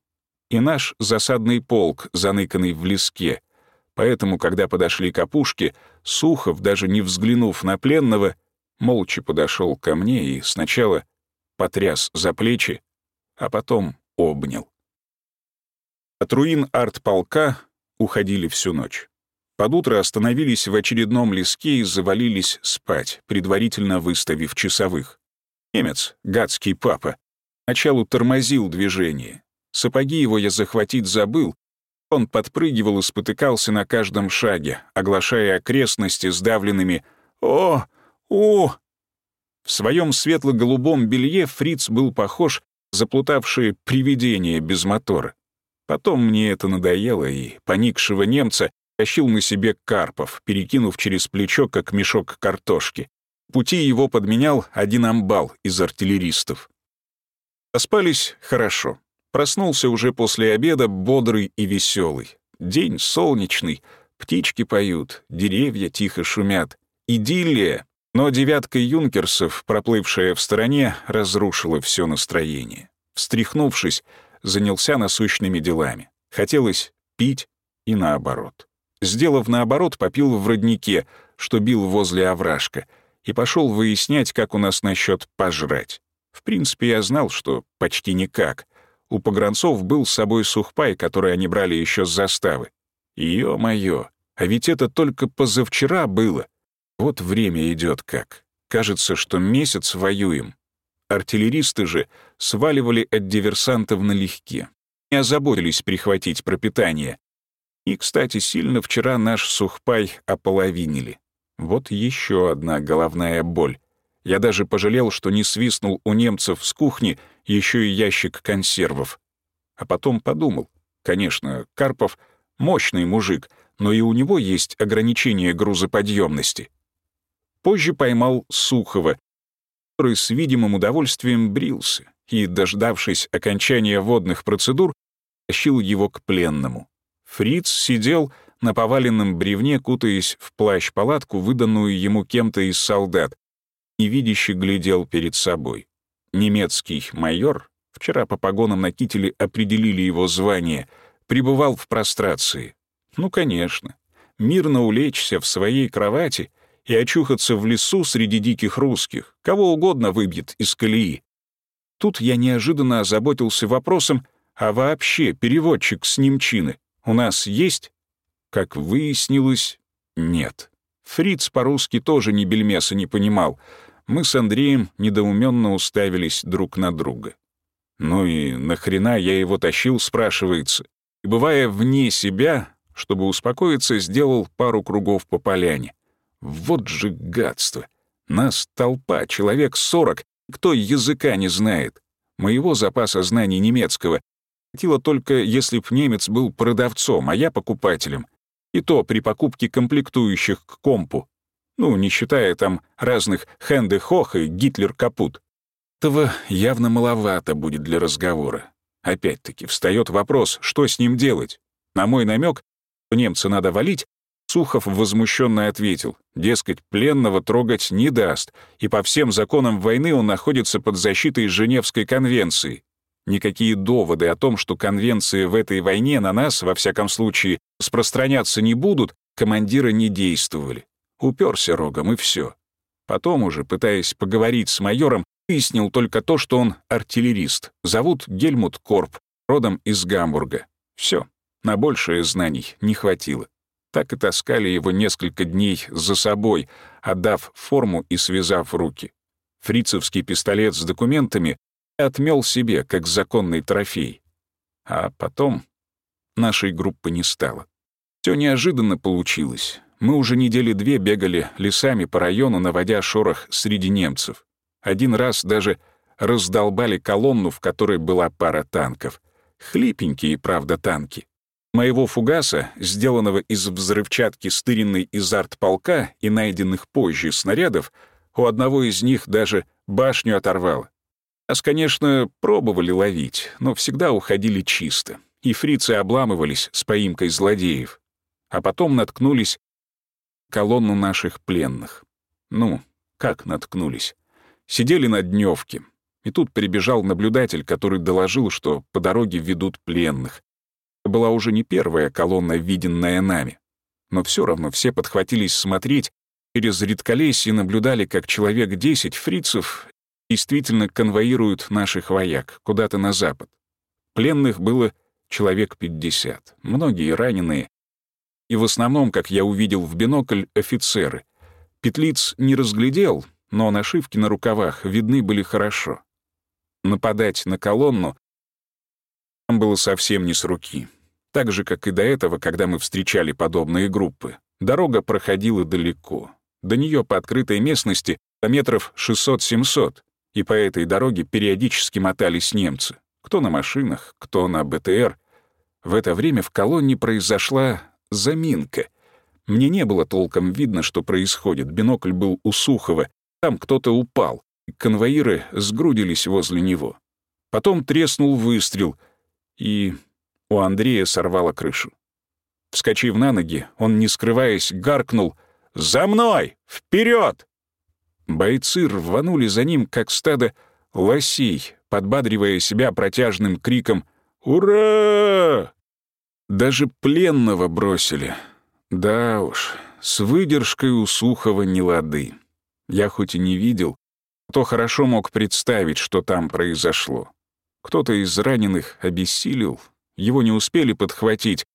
и наш засадный полк, заныканный в леске. Поэтому, когда подошли к опушке, Сухов, даже не взглянув на пленного, молча подошел ко мне и сначала потряс за плечи, а потом обнял. От руин артполка уходили всю ночь. Под утро остановились в очередном леске и завалились спать, предварительно выставив часовых. Немец, гадский папа, началу тормозил движение. Сапоги его я захватить забыл. Он подпрыгивал и спотыкался на каждом шаге, оглашая окрестности сдавленными «О! О!». В своем светло-голубом белье фриц был похож заплутавшее привидение без мотора. Потом мне это надоело, и поникшего немца тащил на себе Карпов, перекинув через плечо, как мешок картошки. Пути его подменял один амбал из артиллеристов. Поспались хорошо. Проснулся уже после обеда, бодрый и веселый. День солнечный, птички поют, деревья тихо шумят. Идиллия, но девятка юнкерсов, проплывшая в стороне, разрушила все настроение. Встряхнувшись, занялся насущными делами. Хотелось пить и наоборот. Сделав наоборот, попил в роднике, что бил возле овражка, и пошел выяснять, как у нас насчет пожрать. В принципе, я знал, что почти никак. У погранцов был с собой сухпай, который они брали еще с заставы. Ё-моё, а ведь это только позавчера было. Вот время идет как. Кажется, что месяц воюем, Артиллеристы же сваливали от диверсантов налегке. Не озаботились прихватить пропитание. И, кстати, сильно вчера наш сухпай ополовинили. Вот еще одна головная боль. Я даже пожалел, что не свистнул у немцев с кухни еще и ящик консервов. А потом подумал. Конечно, Карпов — мощный мужик, но и у него есть ограничение грузоподъемности. Позже поймал Сухова, который с видимым удовольствием брился и, дождавшись окончания водных процедур, тащил его к пленному. Фриц сидел на поваленном бревне, кутаясь в плащ-палатку, выданную ему кем-то из солдат, невидяще глядел перед собой. Немецкий майор, вчера по погонам на кителе определили его звание, пребывал в прострации. Ну, конечно, мирно улечься в своей кровати и очухаться в лесу среди диких русских, кого угодно выбьет из колеи. Тут я неожиданно озаботился вопросом, а вообще переводчик с немчины у нас есть? Как выяснилось, нет. Фриц по-русски тоже ни бельмеса не понимал. Мы с Андреем недоуменно уставились друг на друга. Ну и нахрена я его тащил, спрашивается. И бывая вне себя, чтобы успокоиться, сделал пару кругов по поляне. Вот же гадство! Нас толпа, человек сорок, кто языка не знает. Моего запаса знаний немецкого хватило только, если б немец был продавцом, а я покупателем. И то при покупке комплектующих к компу. Ну, не считая там разных Хенде-Хох и Гитлер-Капут. Этого явно маловато будет для разговора. Опять-таки встает вопрос, что с ним делать. На мой намек, что немца надо валить, Сухов возмущенно ответил, дескать, пленного трогать не даст, и по всем законам войны он находится под защитой Женевской конвенции. Никакие доводы о том, что конвенции в этой войне на нас, во всяком случае, распространяться не будут, командира не действовали. Уперся рогом, и все. Потом уже, пытаясь поговорить с майором, выяснил только то, что он артиллерист. Зовут Гельмут Корп, родом из Гамбурга. Все, на большее знаний не хватило. Так и таскали его несколько дней за собой, отдав форму и связав руки. Фрицевский пистолет с документами отмел себе, как законный трофей. А потом нашей группы не стало. Все неожиданно получилось. Мы уже недели две бегали лесами по району, наводя шорох среди немцев. Один раз даже раздолбали колонну, в которой была пара танков. Хлипенькие, правда, танки. Моего фугаса, сделанного из взрывчатки, стыренной из артполка и найденных позже снарядов, у одного из них даже башню оторвало. Нас, конечно, пробовали ловить, но всегда уходили чисто, и фрицы обламывались с поимкой злодеев. А потом наткнулись колонну наших пленных. Ну, как наткнулись? Сидели на дневке, и тут прибежал наблюдатель, который доложил, что по дороге ведут пленных. Была уже не первая колонна, виденная нами. Но все равно все подхватились смотреть, через редколесье наблюдали, как человек десять фрицев действительно конвоируют наших вояк куда-то на запад. Пленных было человек пятьдесят, многие раненые, и в основном, как я увидел в бинокль, офицеры. Петлиц не разглядел, но нашивки на рукавах видны были хорошо. Нападать на колонну было совсем не с руки. Так же, как и до этого, когда мы встречали подобные группы. Дорога проходила далеко. До нее по открытой местности метров 600-700, и по этой дороге периодически мотались немцы. Кто на машинах, кто на БТР. В это время в колонне произошла заминка. Мне не было толком видно, что происходит. Бинокль был у Сухова. Там кто-то упал. Конвоиры сгрудились возле него. Потом треснул выстрел, и у Андрея сорвало крышу. Вскочив на ноги, он, не скрываясь, гаркнул «За мной! Вперед!» Бойцы рванули за ним, как стадо лосей, подбадривая себя протяжным криком «Ура!». Даже пленного бросили. Да уж, с выдержкой у Сухова не лады. Я хоть и не видел, то хорошо мог представить, что там произошло. Кто-то из раненых обессилел, его не успели подхватить.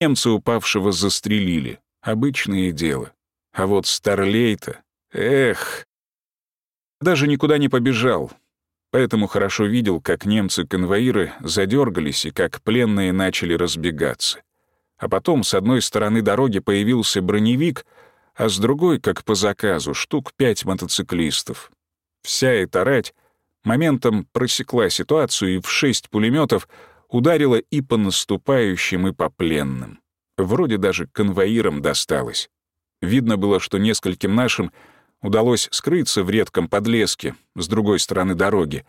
Немцы упавшего застрелили. Обычное дело. А вот Старлей-то, эх... Даже никуда не побежал, поэтому хорошо видел, как немцы-конвоиры задергались и как пленные начали разбегаться. А потом с одной стороны дороги появился броневик, а с другой, как по заказу, штук пять мотоциклистов. Вся эта рать моментом просекла ситуацию и в шесть пулеметов ударила и по наступающим, и по пленным. Вроде даже конвоирам досталось. Видно было, что нескольким нашим удалось скрыться в редком подлеске с другой стороны дороги,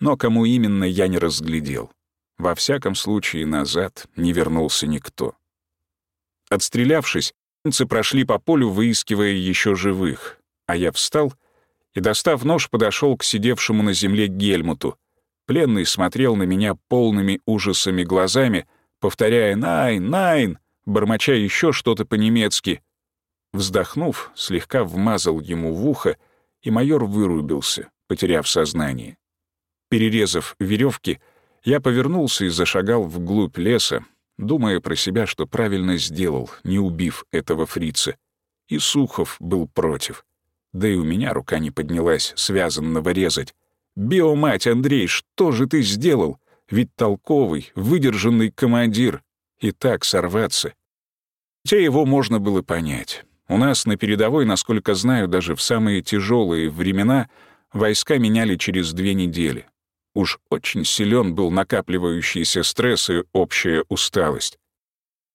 но кому именно я не разглядел. Во всяком случае, назад не вернулся никто. Отстрелявшись, немцы прошли по полю, выискивая еще живых, а я встал и, достав нож, подошел к сидевшему на земле Гельмуту. Пленный смотрел на меня полными ужасами глазами, повторяя «Найн! Найн!», бормоча еще что-то по-немецки — Вздохнув, слегка вмазал ему в ухо, и майор вырубился, потеряв сознание. Перерезав веревки, я повернулся и зашагал вглубь леса, думая про себя, что правильно сделал, не убив этого фрица. И Сухов был против. Да и у меня рука не поднялась связанного резать. «Биомать, Андрей, что же ты сделал? Ведь толковый, выдержанный командир. И так сорваться». Хотя его можно было понять. У нас на передовой, насколько знаю, даже в самые тяжелые времена войска меняли через две недели. Уж очень силен был накапливающийся стресс и общая усталость.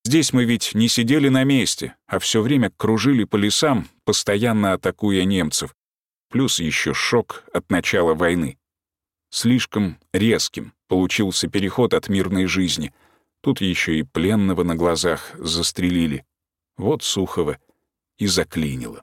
Здесь мы ведь не сидели на месте, а все время кружили по лесам, постоянно атакуя немцев. Плюс еще шок от начала войны. Слишком резким получился переход от мирной жизни. Тут еще и пленного на глазах застрелили. Вот Сухова — и заклинило.